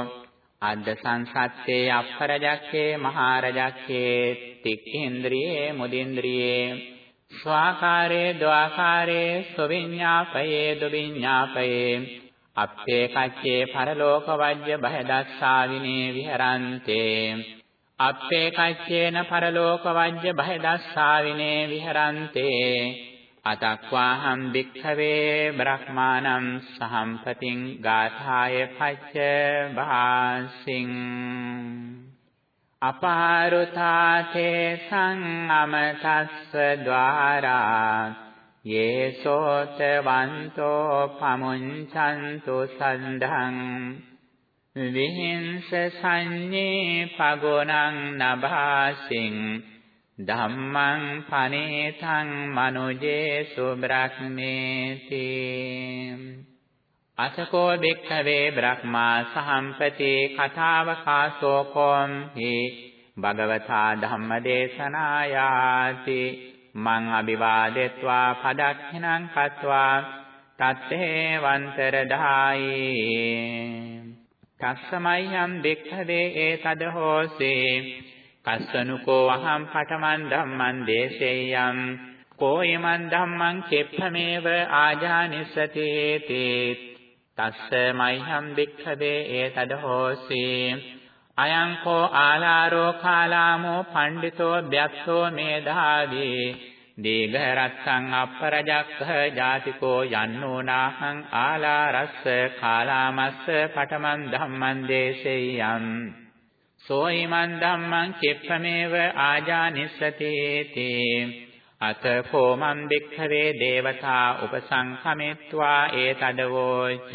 අද්ද සංසත්තේ අපරජක්කේ මහරජක්කේ තික්ඛේන්ද්‍රියේ මුදින්ද්‍රියේ. ස්වාකාරේ ද්වාකාරේ සවිඤ්ඤාපයේ දුවිඤ්ඤාපයේ. අප්පේ කච්චේ පරලෝක වජ්‍ය බහදස්සාවිනේ විහරන්තේ. අප්පේ කච්චේන පරලෝක වජ්‍ය බහදස්සාවිනේ විහරන්තේ. අතක්වාහම් භික්ඛවේ බ්‍රහ්මානම් සහම්පතින් ගාථාය පච්ච භාසින්. අපාරුතාතේ සං අමතස්ස ద్వාරා යේසෝතවන්තෝ පමුංචන්තු සන්ධං විහිංස සංඤේ පගොණං නභාසින් ධම්මං පනේතං මනුජේසු බ්‍රහ්මේති අසකෝ භික්ඛවේ බ්‍රහ්මා සහම්පති කතාවකාසෝ කොම් හි භගවතා ධම්මදේශනායාති මං අභිවාදෙත්වා පදක්ඛිනං කତ୍වා. තත්තේ වන්තර ධායි තස්සමයම් භික්ඛවේ ඒතද හෝසේ. කස්සනුකෝ අහං පඨමන් ධම්මං දේශේයම් කෝයමන් ධම්මං කෙප්පමේව ආජානිසති තේ තස්ස මයිහම් භික්ඛවේ ඒතද හෝසී. අයං කෝ ආලාරෝ කාලාමෝ පණ්ඩිතෝ බ්‍යක්ඛෝ මේධාවී දීඝරස්සං අපරජක්ඛ ජාතිකෝ යන්නෝ නාහං ආලාරස්ස කාලාමස්ස පඨමන් ධම්මං දේශේයම් සෝයිමන් ධම්මං කිප්පමේව ආජානිස්සති තේ අත කෝමං වික්ඛවේ දේවතා උපසංඛමෙත්වා ඒතදවෝච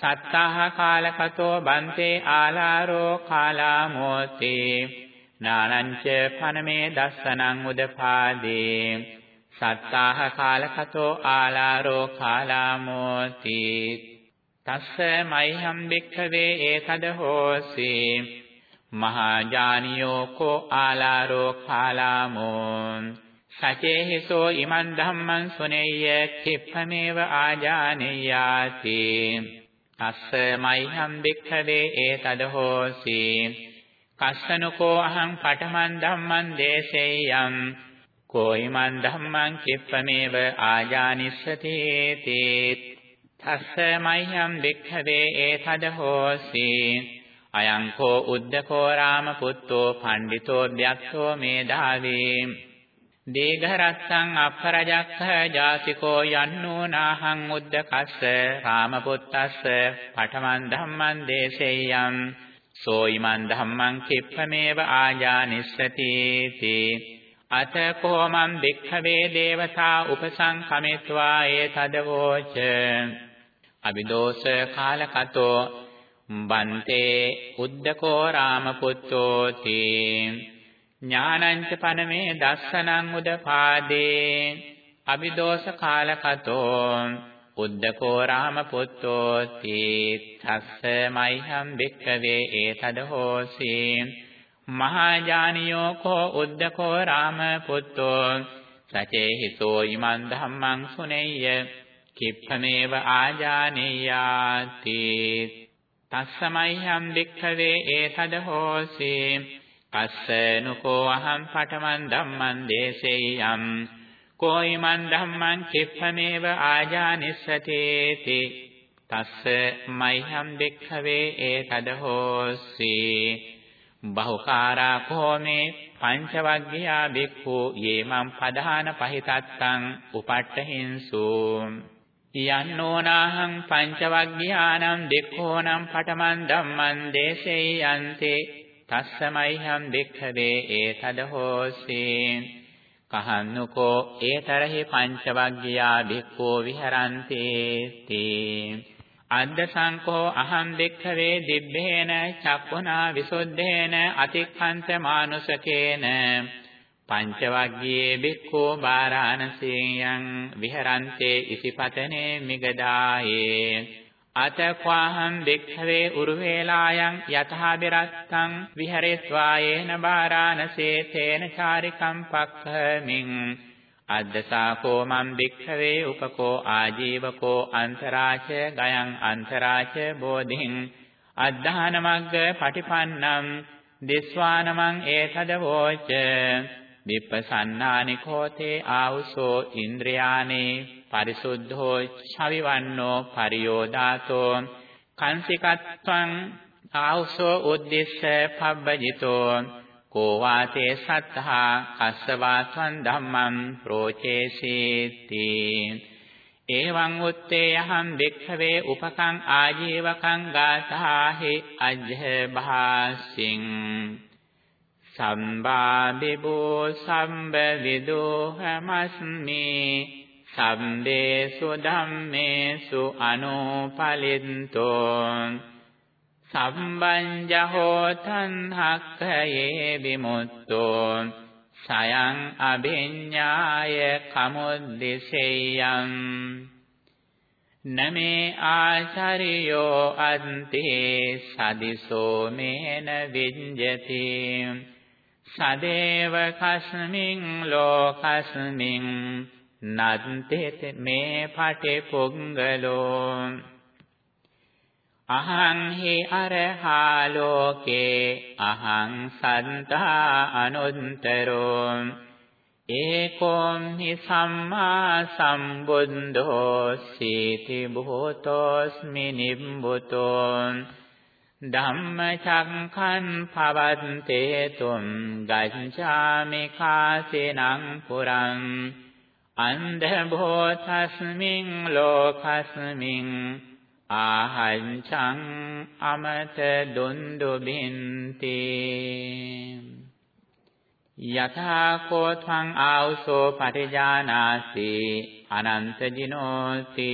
සත්තාහ කාලකතෝ බන්තේ ආලාරෝ කාලාමෝති. නානංච පනමේ දස්සනං උදපාදේ. සත්තාහ කාලකතෝ ආලාරෝ කාලාමෝති. තස්ස මයිහම් භික්ඛවේ ඒතද හෝසි. මහා ඥානියෝ කෝ ආලාරෝ කාලාමෝ සචේහිසෝ ඉමන් ධම්මං සුනෙය්‍ය කිප්පමේව ආජානෙයාති. තස්ස මයිහම් භික්ඛවේ ඒතද හෝසි කස්සනුකෝ අහං පඨමන් ධම්මං දේශේයම් කෝයිමන් ධම්මං කිප්පමේව ආජානිස්සති තේ තස්ස මය්‍යම් වික්ඛවේ ඒතද හෝසි අයං කෝ උද්දකෝ රාම පුත්තෝ පණ්ඩිතෝ ව්‍යක්ඛෝ මේධාවී. දීඝරස්සං අපරජක්ඛ ජාතිකෝ යන්නෝ නාහං උද්දකස්ස රාමපුත්තස්ස පඨමන් ධම්මං දේශේයම් සෝයිමන් ධම්මං කිප්පමේව ආජානිස්සති තී අත කොමං භික්ඛවේ දේවතා උපසංකමිත්වා ඒතදවෝච අවිදෝස කාලකතෝ බන්තේ උද්දකෝ රාමපුත්තෝති ඥානංච පනමේ දස්සනං උදපාදේ අවිදෝස කාලකතෝ උද්දකෝ රාමපුත්තෝති තස්ස මයිහම් භික්ඛවේ ඒතද හෝසි මහා ඥානියෝ කෝ උද්දකෝ රාම පුත්තෝ සචේ හිතෝ ඉමන් ධම්මං සුනෙය්‍ය කිප්පමේව ආජානීයාති තස්සමයිහම් වික්ඛවේ ඒතද හෝසි අස්සනුකෝ අහං පඨමන් ධම්මං දේසෙය්‍යම් කෝයිමන් ධම්මං කිප්පමේව ආජානිස්සති තස්ස මයිහම් වික්ඛවේ ඒතද හෝසි බහුකාරා කෝමේ පංචවග්ගයා බික්ඛු යේමං පධාන පහිතත්තං උපට්ඨහින්සු. යන්නෝනාහං පංචවග්ගයානම් දෙක්ඛෝනම් පඨමන් ධම්මං දේශේයන්තේ තස්සමයිහං දෙක්ඛවේ ඒතද හෝසි කහන්නකෝ ඒතරහි පංචවග්ගයා බික්ඛෝ විහරන්තේ. තේ අද්ද සංකෝ අහං දෙක්ඛවේ දිබ්බේන චක්ඛුනා විසුද්ධේන අතික්ඛන්ත මානුසකේන. පංචවග්ගයේ බික්ඛෝ බාරාණසීයං විහරන්තේ ඉසිපතනේ මිගදායේ. අතක්වාහං දෙක්ඛවේ උරුවේලායන් යතහා බිරත්තං විහෙරෙත්වායේන බාරාණසේ තේන චාරිකම් පක්ඛමින්. අද්දසාකෝ මම් භික්ඛවේ උපකෝ ආජීවකෝ අන්තරාච ගයං අන්තරාච බෝධින්. අද්ධානමග්ග පටිපන්නම් දිස්වානමං ඒතද වෝච. විප්පසන්නානිකෝ තේ ආවුසෝ ඉන්ද්‍රයානේ. පරිසුද්ධෝ ඡවිවන්නෝ පරියෝදාතෝ කංසිකත්වං ආවුසෝ උද්දිස්ස පබ්බජිතෝ කෝ වාතේ සත්තා කස්සවාත්වං ධම්මං ප්‍රෝචේසීති එවං උත්තේ යහං භික්ඛවේ උපකං ආජීවකං ගාථාහි අජ්ජ භාසින් සම්බාදිබෝ සම්බ විදෝහමස්මි සම්දේසු ධම්මේසු අනුපලින්තෝ සම්බංජහෝ තණ්හක්ඛයේ විමුක්තෝ සයං අභිඤ්ඤාය කමුද්දේශයං නමේ ආචාරියෝ අන්තේ සදිසෝ මේන විඤ්ජති සදේව කස්මින් ලෝකස්මින් නන්තේ මේ පටේ පොංගලෝ. අහං හි අරහා ලෝකේ අහං සන්තා අනුත්තරෝ ඒකෝම් හි සම්මා සම්බුද්ධෝ සීති භූතෝස්මි නිබ්බුතෝ. ධම්මචක්ඛන් පවත්තේ තුම් ගච්ඡාමි කාසිනං පුරං අන්ධ භෝතස්මින් ලෝකස්මින් ආහංචං අමත දුන්දුබින්ති යථා කෝත්වං ආවසෝ පටිජානාසි අනන්ත ජිනෝති.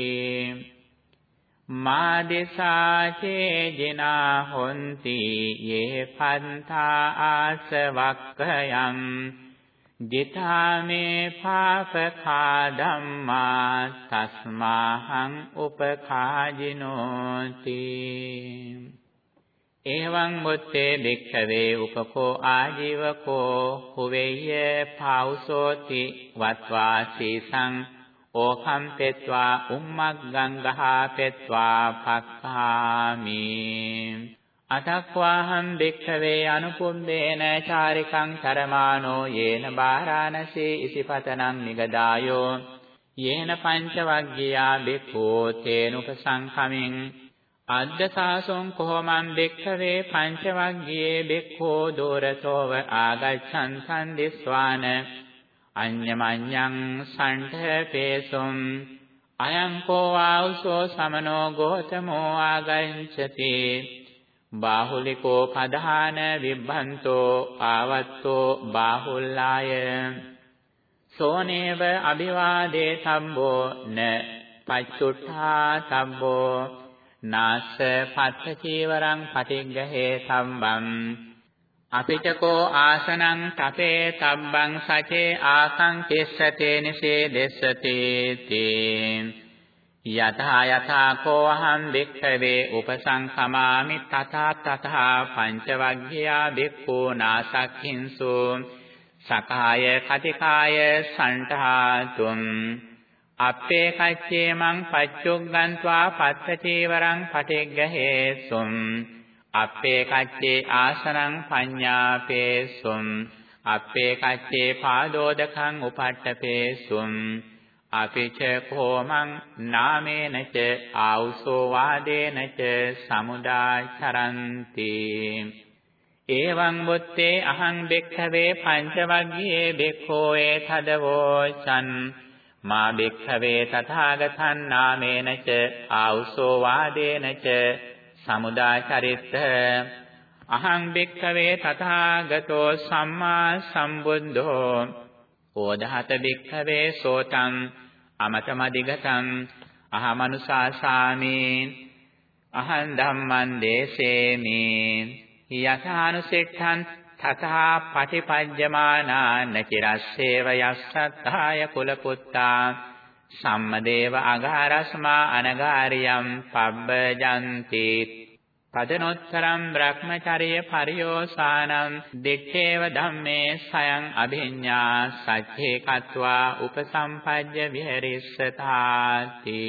මාදේශාචේ ජිනා හොಂತಿ යේ පන්තා ආසවක්ඛයං දිතාමේ පාපකා ධම්මා තස්මාහං උපකාජිනෝති. එවං මුත්තේ භික්ඛවේ උපකෝ ආජීවකෝ හුවේය පාවසෝති වත්වාසීසං ඕකම් පෙත්වා උම්මග්ගං ගහා පෙත්වා පක්ඛාමි අතක්වාහං භික්ඛවේ අනුපුම්බේන චාරිකං කරමානෝ යේන බාරාණසේ ඉසිපතනං නිගදායෝ යේන පංචවග්ගියා බික්ඛෝ තේනුපසංඛමින් අද්දසාසොං කොහොමං භික්ඛවේ පංචවග්ගියේ බික්ඛෝ දෝරතෝව ආගච්ඡන් සම්දිස්වාන අඤ්ඤමඤ්ඤං සණ්ඨපේසොම් අයං කෝ ආවුසෝ සමනෝ ගෝතමෝ ආගච්ඡති බාහුලිකෝ පධාන විබ්බන්තෝ ආවත්තෝ බාහුල්ලාය. සෝනේව අභිවාදේ සම්බෝ න පච්චුට්ඨා සම්බෝ නාස්ස පත්ත චීවරං පටිග්ගහේ සම්බම් අපිටකෝ ආසනං තපේ තබ්බං සචේ ආසං කිස්සතේ නිසේ දෙස්සතේ තේ යතහා යථා කෝ අහං වික්ඛවේ උපසංඛමාමි තථා තථා පංචවග්ගයා බික්ඛෝ නාසක්ඛින්සු සකාය කතිකාය සණ්ඨාතුම් අපේ කච්චේ මං පච්චුග්ගන්त्वा පත්තචීවරං පටිග්ගහේසුම් අපේ කච්චේ ආසනං පඤ්ඤාපේසුම් අපේ කච්චේ පාදෝදකං උපට්ඨපේසුම් අපිච කෝමං නාමේනච ආවුසෝ වාදේනච සමුදාචරಂತಿ එවං මුත්තේ අහං බෙක්ඛවේ පංචවග්ගියේ බෙක්ඛෝ ඒතදවෝචන් මා බෙක්ඛවේ තථාගතං නාමේනච ආවුසෝ වාදේනච සමුදාචරිත්ත අහං බෙක්ඛවේ තථාගතෝ සම්මා සම්බුද්ධෝ. ඕදහත බෙක්ඛවේ සෝතං අමතමදිගතං අහමනුසාසාමි අහං ධම්මං දේසේමි යථානුසෙට්ඨං තථා පටිපජ්ජමානාන චිරස්සේව යස්සත්තාය කුලපුත්තා සම්මදේව අගාරස්මා අනගාරියම් පබ්බජන්ති තදනොත්තරම් බ්‍රහ්මචර්ය පරියෝසානං දිත්තේව ධම්මේ සයං අභිඤ්ඤා සච්චේ කତ୍වා උපසම්පජ්ජ විහෙරිස්සතාති.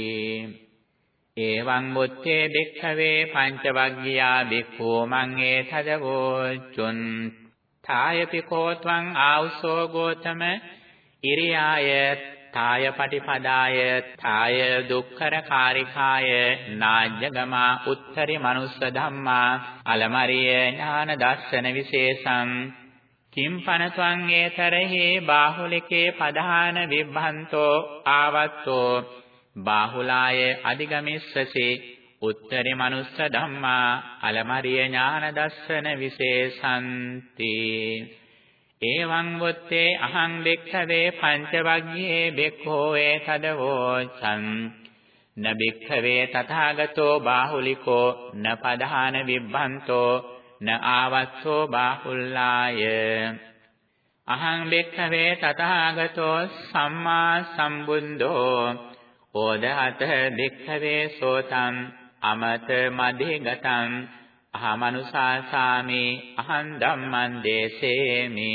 එවං මුත්තේ භික්ඛවේ පංචවග්ගියා භික්ඛෝ මං ඒතදවෝ චුන් ථායපිකෝ ත්වං ආවසෝ ගෝතම ඉරියාය තාය පටිපදාය තාය දුක්ඛර කාරිකාය නාජ්ජගමා උත්තරි මනුස්ස ධම්මා අලමරිය ඥාන දස්සන විශේෂං කිම්පන ත්වං ඒතරහි බාහුලිකේ පධාන විභ්‍රන්තෝ ආවත්තෝ බාහුලාය අධිගමිස්සසේ උත්තරි මනුස්ස ධම්මා අලමරිය ඥාන දස්සන විශේෂන්ති එවං වොත්තේ අහං බික්ඛවේ පංචවග්ගයේ බික්ඛෝ ඒතදවෝ චං න බික්ඛවේ තථාගතෝ බාහුලිකෝ න පධාන විබ්බන්තෝ න ආවස්සෝ බාහුල්ලාය। අහං බික්ඛවේ තථාගතෝ සම්මා සම්බුද්ධෝ ඕදහත භික්ඛවේ සෝතං අමත මදිගතං අහමනුසාසාමි අහං ධම්මං දේසේමි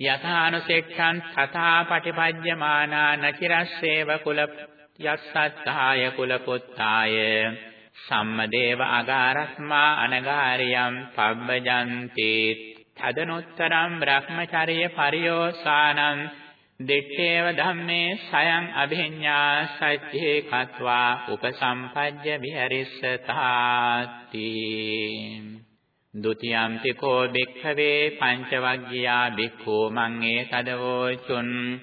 යථානුසෙක්ඛං තථා පටිපජ්ජමානා නචිරස්සේව කුල යස්සත්තාය කුල පුත්තාය සම්මදේව අගාරස්මා අනගාරියම් පබ්බජන්ති තදනොත්තරම් බ්‍රහ්මචර්ය පරියෝසානං දිත්තේව ධම්මේ සයං අභිඤ්ඤා සච්චේ කତ୍වා උපසම්පජ්ජ විහරිස්සතාති. ဒ ුතියම්පි කෝ භික්ඛවේ පංචවග්ගියා භික්ඛෝ මං ඒතදවෝ චුන්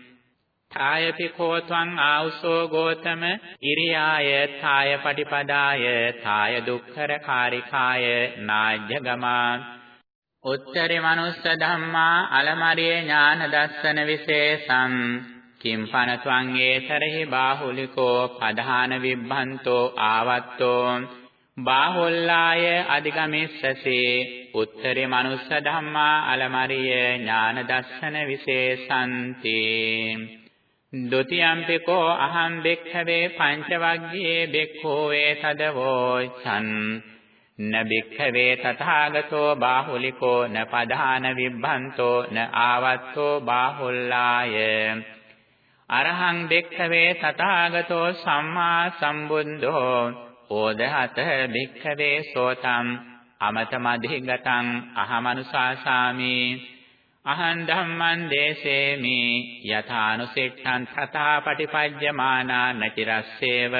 ථායපි කෝ ත්වං ආවසෝ ගෝතම ඉරියාය ථාය පටිපදාය ථාය දුක්ඛර කාරිකාය නාජ්ජගමා උත්තරේ මනුස්ස ධම්මා අලමරිය ඥාන දස්සන විශේෂං. කිම්පන ත්වං ඒතරෙහි බාහුලිකෝ පධාන විබ්බන්තෝ ආවත්තෝ. බාහුල්ලාය අධිගමිස්සසේ උත්තරේ මනුස්ස ධම්මා අලමරිය ඥාන දස්සන විශේෂන්ති. ဒ ුතියම්පිකෝ අහං බෙක්ඛවේ පංචවග්ගයේ බෙක්ඛෝ වේ තදවෝ චන්. න බික්ඛවේ තථාගතෝ බාහුලිකෝ න පධාන විබ්බන්තෝ න ආවත්තෝ බාහුල්ලාය අරහං බික්ඛවේ තථාගතෝ සම්මා සම්බුද්ධෝ ඕදහත බික්ඛවේ සෝතං අමතමදිගතං අහමනුසාසාමි අහං ධම්මං දේසේමි යථානුසෙට්ඨං තථා පටිපජ්ජමානා නචිරස්සේව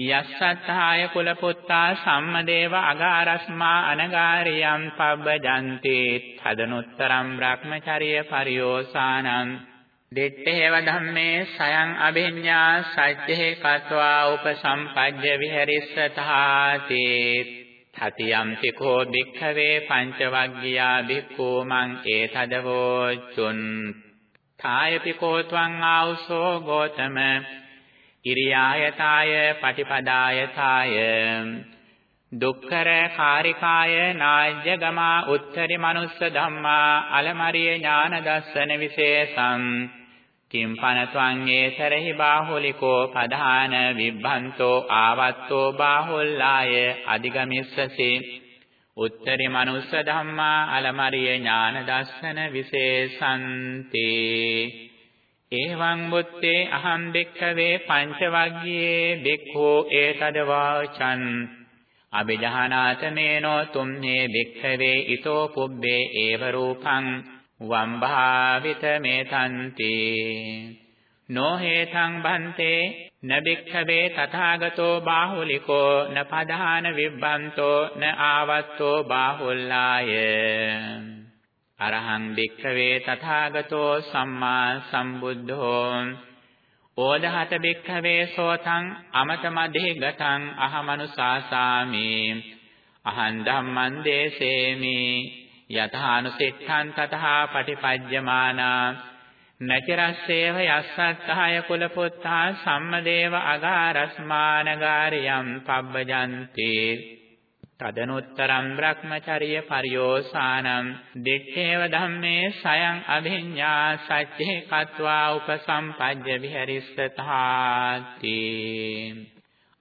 යස්සත්හාය කුල පුත්තා සම්මදේව අගාරස්මා අනගාරියම් පබ්බජන්ති තදනුත්තරම් බ්‍රහ්මචර්ය පරියෝසානං. දිත්තේව ධම්මේ සයං අභිඤ්ඤා සච්චේ කତ୍වා උපසම්පජ්ජ විහෙරිස්සතාති. තතියම්පි කෝ භික්ඛවේ පංචවග්ගියා භික්ඛූ මං ඒතදවෝ චුන්. ථායපි කෝ ත්වං ආවසෝ ගෝතම ඉරියායතාය පටිපදායතාය. දුක්ඛර කාරිකාය නාජ්‍ය ගමා උත්තරි මනුස්ස ධම්මා අලමරිය ඥාන දස්සන විශේෂං. කිම්පන ත්වං ඒතරෙහි බාහුලිකෝ පධාන විබ්බන්තෝ ආවත්තෝ බාහුල්ලාය අධිගමිස්සසි. උත්තරි මනුස්ස ධම්මා අලමරිය ඥාන දස්සන විශේෂන්ති. එවං මුත්තේ අහං බික්ඛවේ පංචවග්ගියේ බික්ඛෝ ඒතදවාචන් අභිජහනාතමේනෝ තුම්නේ බික්ඛවේ ඊතෝ පුබ්බේ ඒව රූපං වම්භාවිත මේතන්ති නොහේතං බන්තේ නබික්ඛවේ තථාගතෝ බාහුලිකෝ නපදාන විබ්බන්තෝ න ආවත්තෝ බාහුල්ලාය අරහං භික්ඛවේ තථාගතෝ සම්මා සම්බුද්ධෝ ඕදහත භික්ඛවේ සෝතං අමත මධේ ගතං අහමනුසාසාමි අහං ධම්මං දේසේමි යථානුසිට්ඨං තතහා පටිපජ්ජමානා නචරස්සේව යස්සත්හය කුල පුත්තා සම්මදේව අගාරස්මානගාරියම් පබ්බජන්ති තදනුත්තරම් බ්‍රහ්මචර්ය පරියෝසානං දිත්තේව ධම්මේ සයං අභිඤ්ඤා සච්චේ කତ୍වා උපසම්පජ්ජ විහෙරිස්සතාති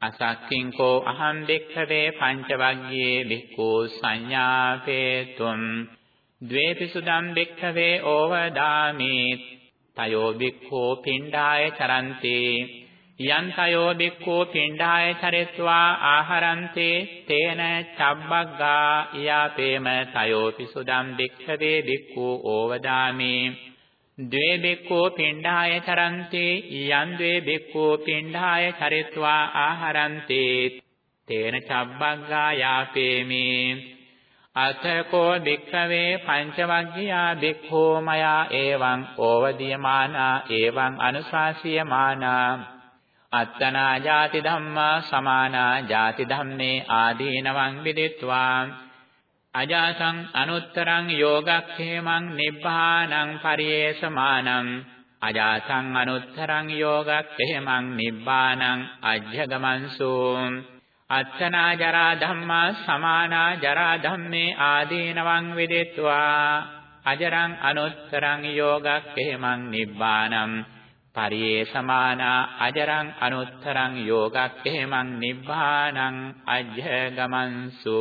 අසක්කින්කෝ අහං දෙක්ඛවේ පංචවග්ගයේ බික්ඛු සංඥාපේතුම් ද්වේපි සුදම් දෙක්ඛවේ ඕවදාමි තයෝ බික්ඛෝ පිණ්ඩාය චරන්ති යං තයෝ බික්ඛෝ පිණ්ඩාය චරිත්වා ආහරන්තේ තේන චබ්බග්ගා යාපේම තයෝපි සුදම් දෙක්ඛවේ බික්ඛු ඕවදාමි. ද්වේ බික්ඛෝ පිණ්ඩාය චරන්තේ යං ද්වේ බික්ඛෝ පිණ්ඩාය චරිත්වා ආහරන්තේ තේන චබ්බග්ගා යාපේමි. අතකෝ භික්ඛවේ පංචවග්ගියා භික්ඛෝ මයා එවං ඕවදීයමානා එවං අනුශාසියමානා අත්තනා ජාති ධම්මා සමානා ජාති ධම්මේ ආදීනවං විදිත්වා. අජාසං අනුත්තරං යෝගක්ඛේමං නිබ්බානං පරියේසමානං අජාසං අනුත්තරං යෝගක්ඛේමං නිබ්බානං අජ්ජගමන්සෝ. අත්තනා ජරා ධම්මා සමානා ජරා ධම්මේ ආදීනවං විදිත්වා. අජරං අනුත්තරං යෝගක්ඛේමං නිබ්බානං පරියේ සමානා අජරං අනුත්තරං යෝගක්ඛේමං නිබ්බානං අජ්ජගමන්සු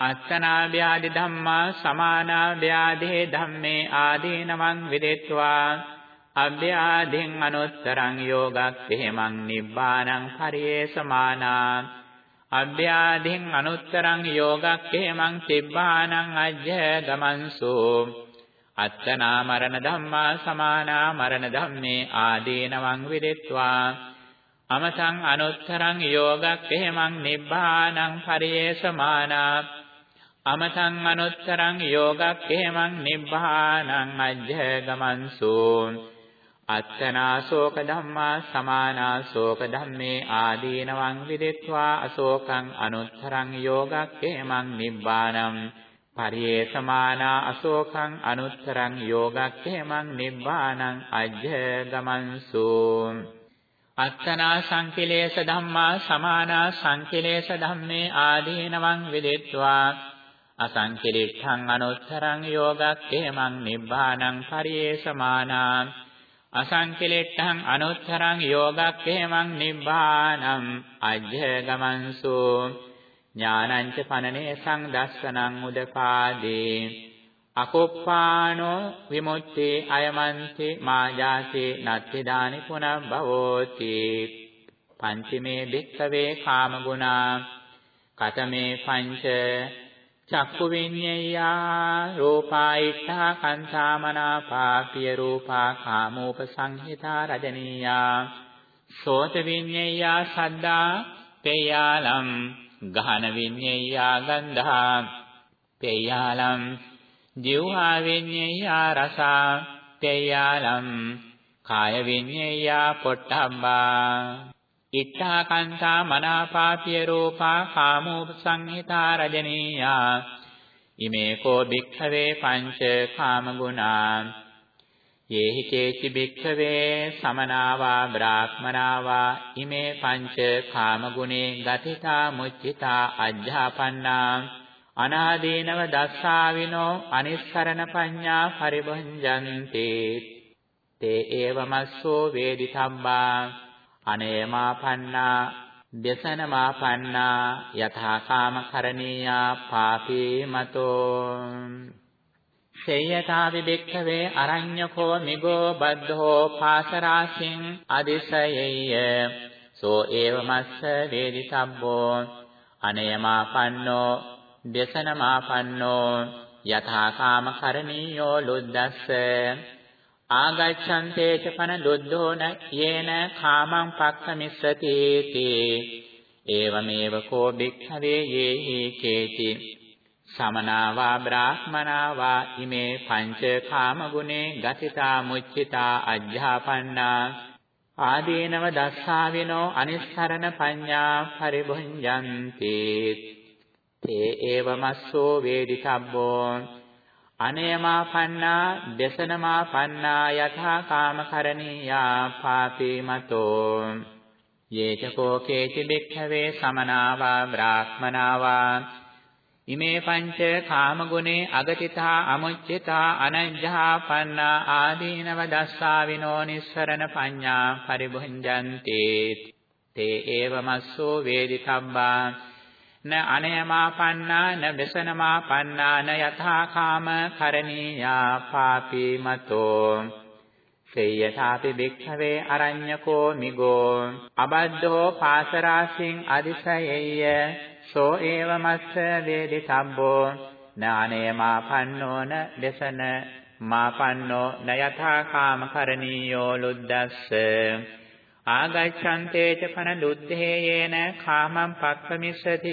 අත්තනා ව්‍යාධි ධම්මා සමානා ව්‍යාධේ ධම්මේ ආදීනවං විදිත්වා. අභ්‍යාදින් අනුත්තරං යෝගක්ඛේමං නිබ්බානං පරියේ සමානා අභ්‍යාදින් අනුත්තරං යෝගක්ඛේමං තිබ්බානං අජ්ජ ගමන්සෝ. අත්තනා මරණ ධම්මා සමානා මරණ ධම්මේ ආදීනවං විදිත්වා. අමතං අනුත්තරං යෝගක්ඛේමං නිබ්බානං පරියේ සමානා අමතං අනුත්තරං යෝගක්ඛේමං නිබ්බානං අජ්ජ ගමන්සෝ අත්තනා ශෝක ධම්මා සමානා ශෝක ධම්මේ ආදීනවං විදෙත්වා. අශෝකං අනුත්තරං යෝගක්ඛේමං නිබ්බානං පරියේ සමානා අශෝකං අනුත්තරං යෝගක්ඛේමං නිබ්බානං අජ්ජගමන්සු. අත්තනා සංකිලේශ ධම්මා සමානා සංකිලේශ ධම්මේ ආදීනවං විදෙත්වා. අසංකිලිට්ඨං අනුත්තරං යෝගක්ඛේමං නිබ්බානං පරියේ සමානා අසංකලෙට්ඨං අනුත්තරං යෝගක්ඛේමං නිබ්බානං අජ්ජගමන්සු. ඥානංච පනනේ සංදස්සනං උදපාදේ අකුප්පානෝ විමුක්ති අයමන්ති මාජාසේ නත්ති දානි පුනබ්බවෝති පංචමේ භික්ඛවේ කාමගුණා කතමේ පංච චක්කු විඤ්ඤයා රූපා ඉත්තා කන්තා මනාපා පිය රූපා කාමෝපසංහිතා රජනීයා සෝත විඤ්ඤයා සද්දා පේයාලම් ගහන විඤ්ඤයා ගන්ධා පේයාලම් ජීවහා විඤ්ඤයා රසා පේයාලම් කාය විඤ්ඤයා පොට්ටම්බා ඉත්තා කන්තා මනාපාපිය රූපා කාමෝපසංහිතා රජනීයා. ඉමේ කෝ භික්ඛවේ පංච කාමගුණා. යේහි කේචි භික්ඛවේ සමනාවා බ්‍රාහ්මනාවා ඉමේ පංච කාමගුණේ ගතිතා මුච්චිතා අජ්ජාපන්නා අනාදීනව දස්සාවිනෝ අනිස්සරණ පඤ්ඤා පරිභංජන්ති. තේ ඒවමස්සෝ වේදිතම්බා අනේමාපන්නා දෙසනමාපන්නා යථා කාම කරණීයා පාපේ මතෝ සේයතා විබෙක්ඛවේ අරඤ්‍යකෝ මිගෝ බද්ධෝ පාසරාසින් අදිසයෙය්‍ය සෝ ඒවමස්ස වේදිතබ්බෝ අනේමාපන්නෝ දෙසනමාපන්නෝ යථා කාම කරණීයෝ ලුද්දස්ස. ආගච්ඡන්තේ ච පන දුද්ධෝන යේන කාමං පක්ඛමිස්සති තේ. ඒවමේව කෝ භික්ඛවේ යේහි කේති සමනාවා බ්‍රාහ්මනාවා ඉමේ පංච කාම ගුණේ ගතිතා මුච්චිතා අජ්ජාපන්නා ආදීනව දස්සාවිනෝ අනිස්සරණ පඤ්ඤා පරිභුඤ්ජන්ති තේ ඒවමස්සෝ වේදිතබ්බෝ අනේමාපන්නා දසනමාපන්නා යථා කාමකරණීයා පාපේ මතෝ යේචකෝ කේචි බික්ඛවේ සමනාවා බ්‍රාහ්මනාවා ඉමේ පංච කාමගුණේ අගතිතා අමුච්චිතා අනඤ්ජහා පන්නා ආදීනව දස්සා විනෝ නිස්සරණ පඤ්ඤා පරිභුංජන්ති තේ ඒවමස්සෝ වේදිතබ්බා න අනයමාපන්නා න බසනමාපන්නා න යථා කාම කරණීයා පාපී මතෝ සේයථාපි භික්ඛවේ අරඤ්ඤකෝ මිගෝ අබද්ධෝ පාසරාසින් අදිසයෙය්‍ය සෝ ඒවමස්ස වේදිතබ්බෝ නානයමාපන්නෝ න බසන මාපන්නෝ න යථා කාම කරණීයෝ ලුද්දස්ස ආගච්ඡන්තේ ච පන දුද්ධේ යේන කාමං පක්ඛමිස්සති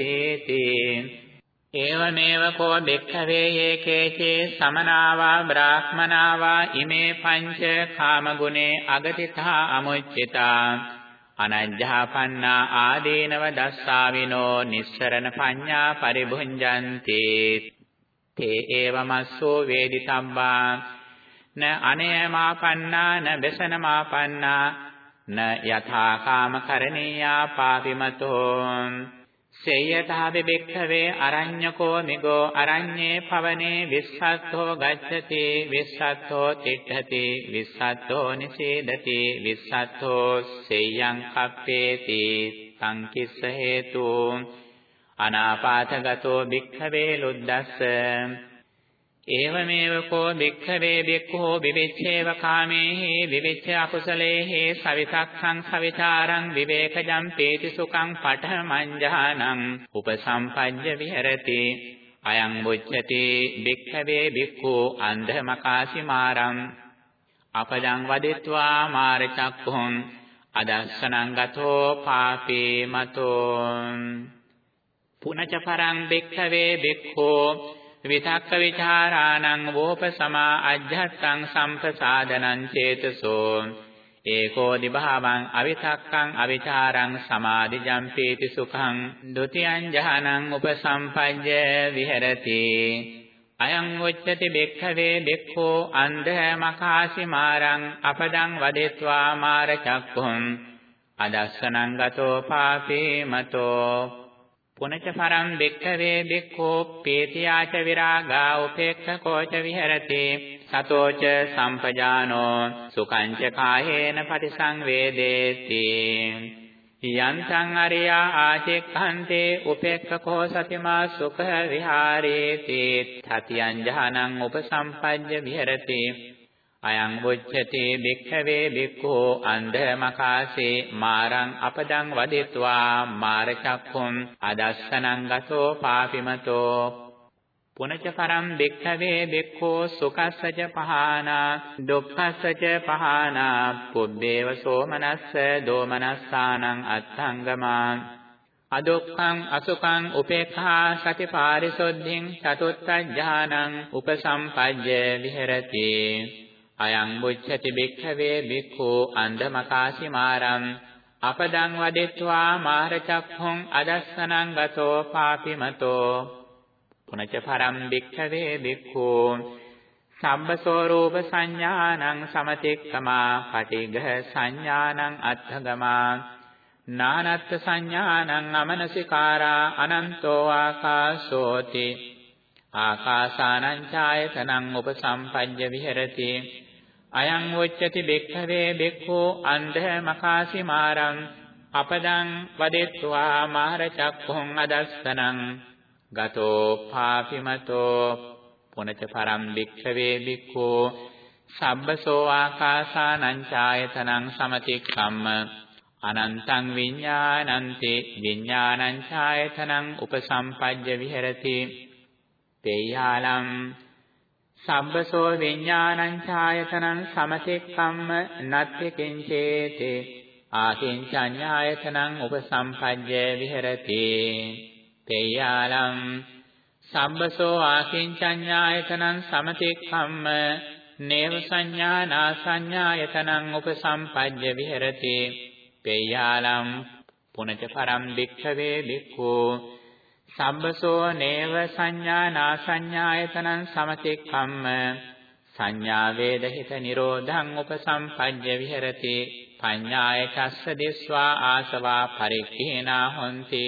ඒවමේව කෝ භික්ඛවේ යේකේචේ සමනාවා බ්‍රාහ්මනාවා ඉමේ පංච කාමගුණේ අගතිතා අමුච්චිතා අනජ්ජාපන්නා ආදීනව දස්සාවිනෝ නිස්සරණ පඤ්ඤා පරිභුංජන්ති. තේ ඒවමස්සෝ වේදිතම්බා න අනේමාපන්නා න බසනමාපන්නා න යථා කාම කරණීයා පාපිමතෝ. සේයතාවි බික්ඛවේ අරඤ්ඤකෝ මිගෝ අරඤ්ඤේ පවනේ විස්සත්තෝ ගච්ඡති විස්සත්තෝ තිට්ඨති විස්සත්තෝ නිසීදති විස්සත්තෝ සේයං කප්පේති සංකිස්ස හේතු. අනාපාතගතෝ භික්ඛවේ ලුද්දස්ස. ඒවමේව කෝ භික්ඛවේ භික්ඛෝ විවිච්ඡේව කාමේහි විවිච්ඡ අකුසලේහි සවිතක්ඛං සවිචාරං විවේකජම් පේති සුඛං පඨමංජානං උපසම්පජ්ජ විහෙරති අයං මුච්ඡති භික්ඛවේ භික්ඛෝ අන්ධමකාසි මාරං අපදං වදිත්වා මාර චක්ඛුං අදස්සනං ගතෝ පාපේ මතෝ පුනච පරං භික්ඛවේ භික්ඛෝ විතක්ක විචාරාණං වෝපසමා අජ්ජත්තං සම්පසාදනං චේතසෝ. ඒකෝ දිභාවං අවිතක්කං අවිචාරං සමාධිජම් පීති සුඛං ဒ ුතියං ජහනං උපසම්පජ්ජ විහෙරති. අයං උච්චති බෙක්ඛවේ බෙක්ඛෝ අන්ධ මකාසි මාරං අපදං වදෙත්වා මාර චක්ඛුම් අදස්සනං ගතෝ පාපේ මතෝ. පුනච පරම් බෙක්ඛවේ බෙක්ඛෝ පේතියාච විරාගා උපේක්ඛකෝච විහෙරති සතෝච සම්පජානෝ සුඛංච කායේන පටිසංවේදේති යන්තං අරියා ආචෙක්ඛන්තේ උපේක්ඛකෝ සතිමා සුඛ විහාරේති තතියං ජහනං උපසම්පජ්ජ විහෙරති අයං වොච්චති භික්ඛවේ භික්ඛෝ අන්ධමකාසේ මාරං අපදං වදෙත්වා මාර චක්ඛුම් අදස්සනං ගතෝ පාපිමතෝ පුනච කරම් භික්ඛවේ භික්ඛෝ සුඛස්සච පහානා දුක්ඛස්සච පහානා පුබ්බේව සෝමනස්ස දෝමනස්සානං අත්ථංගමා අදුක්ඛං අසුඛං උපේක්ඛා සති පාරිසොද්ධින් චතුත්ථ ඥානං උපසම්පජ්ජ විහෙරති අයං බුච්ඡති භික්ඛවේ භික්ඛු අන්ධමකාසි මාරං අපදං වදෙත්වා මාරචක්ඛුං අදස්සනං ගතෝ පාපිමතෝ। පුනච පරම් භික්ඛවේ භික්ඛු। සම්බසෝ රූප සංඥානං සමතික්කමා පටිඝ සංඥානං අත්ථගමා। නානත්ත් සංඥානං අමනසිකාරා අනන්තෝ ආකාශෝති। ආකාසානං ඡායතනං උපසම්පජ්ජ විහෙරති। අයං වොච්චති බෙක්ඛවේ බෙක්ඛෝ අන්ධ මකාසි මාරං අපදං වදෙත්වා මාර චක්ඛුං අදස්සනං ගතෝ පාපිමතෝ පුනච පරම් බික්ඛවේ බික්ඛෝ සබ්බසෝ ආකාසානං ඡායතනං සමතික්කම්ම අනන්තං විඤ්ඤාණන්ති විඤ්ඤාණං ඡායතනං උපසම්පජ්ජ විහෙරති තේයාලම් සබ්බසෝ විඥානං ඡායතනං සමතෙක්කම්ම නත්ති කිංචේති ආකින්චඤ්ඤායතනං උපසම්පජ්ජ විහෙරති තේයාලම් සබ්බසෝ ආකින්චඤ්ඤායතනං සමතෙක්කම්ම නේව සංඥානා සංඥායතනං උපසම්පජ්ජ විහෙරති තේයාලම් පුනච පරම් භික්ඛවේ භික්ඛූ සම්බසෝ නේව සංඥා නාසඤ්ඤායතනං සමතික්කම්ම සංඥා වේදහිත නිරෝධං උපසම්පජ්ජ විහෙරති පඤ්ඤාය චස්ස දිස්වා ආසවා පරික්ඛේනා හොಂತಿ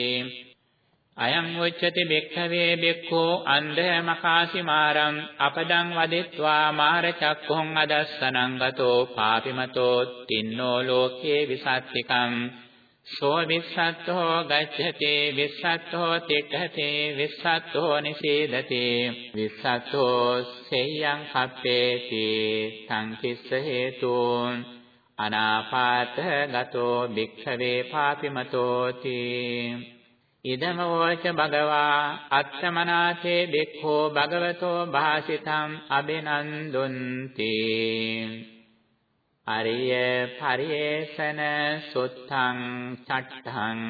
අයං උච්චති බෙක්ඛවේ බෙක්ඛෝ අන්ධ මකාසි මාරං අපදං වදෙත්වා මාර චක්ඛුං අදස්සනං ගතෝ පාපිමතෝ තින්නෝ ලෝකේ විසත්තිකං සෝ විස්සත්තෝ ගච්ඡති විස්සත්තෝ තිට්ඨති විස්සත්තෝ නිසීදති. විස්සත්තෝ සේයං කප්පේති සංකිස්ස හේතුන්. අනාපාත ගතෝ භික්ඛවේ පාපිමතෝති. ඉදම වෝච භගවා අත්තමනාතේ බික්ඛෝ භගවතෝ භාසිතං අබිනන්දුන්ති අරිය පරියේසන සුත්තං චට්ඨං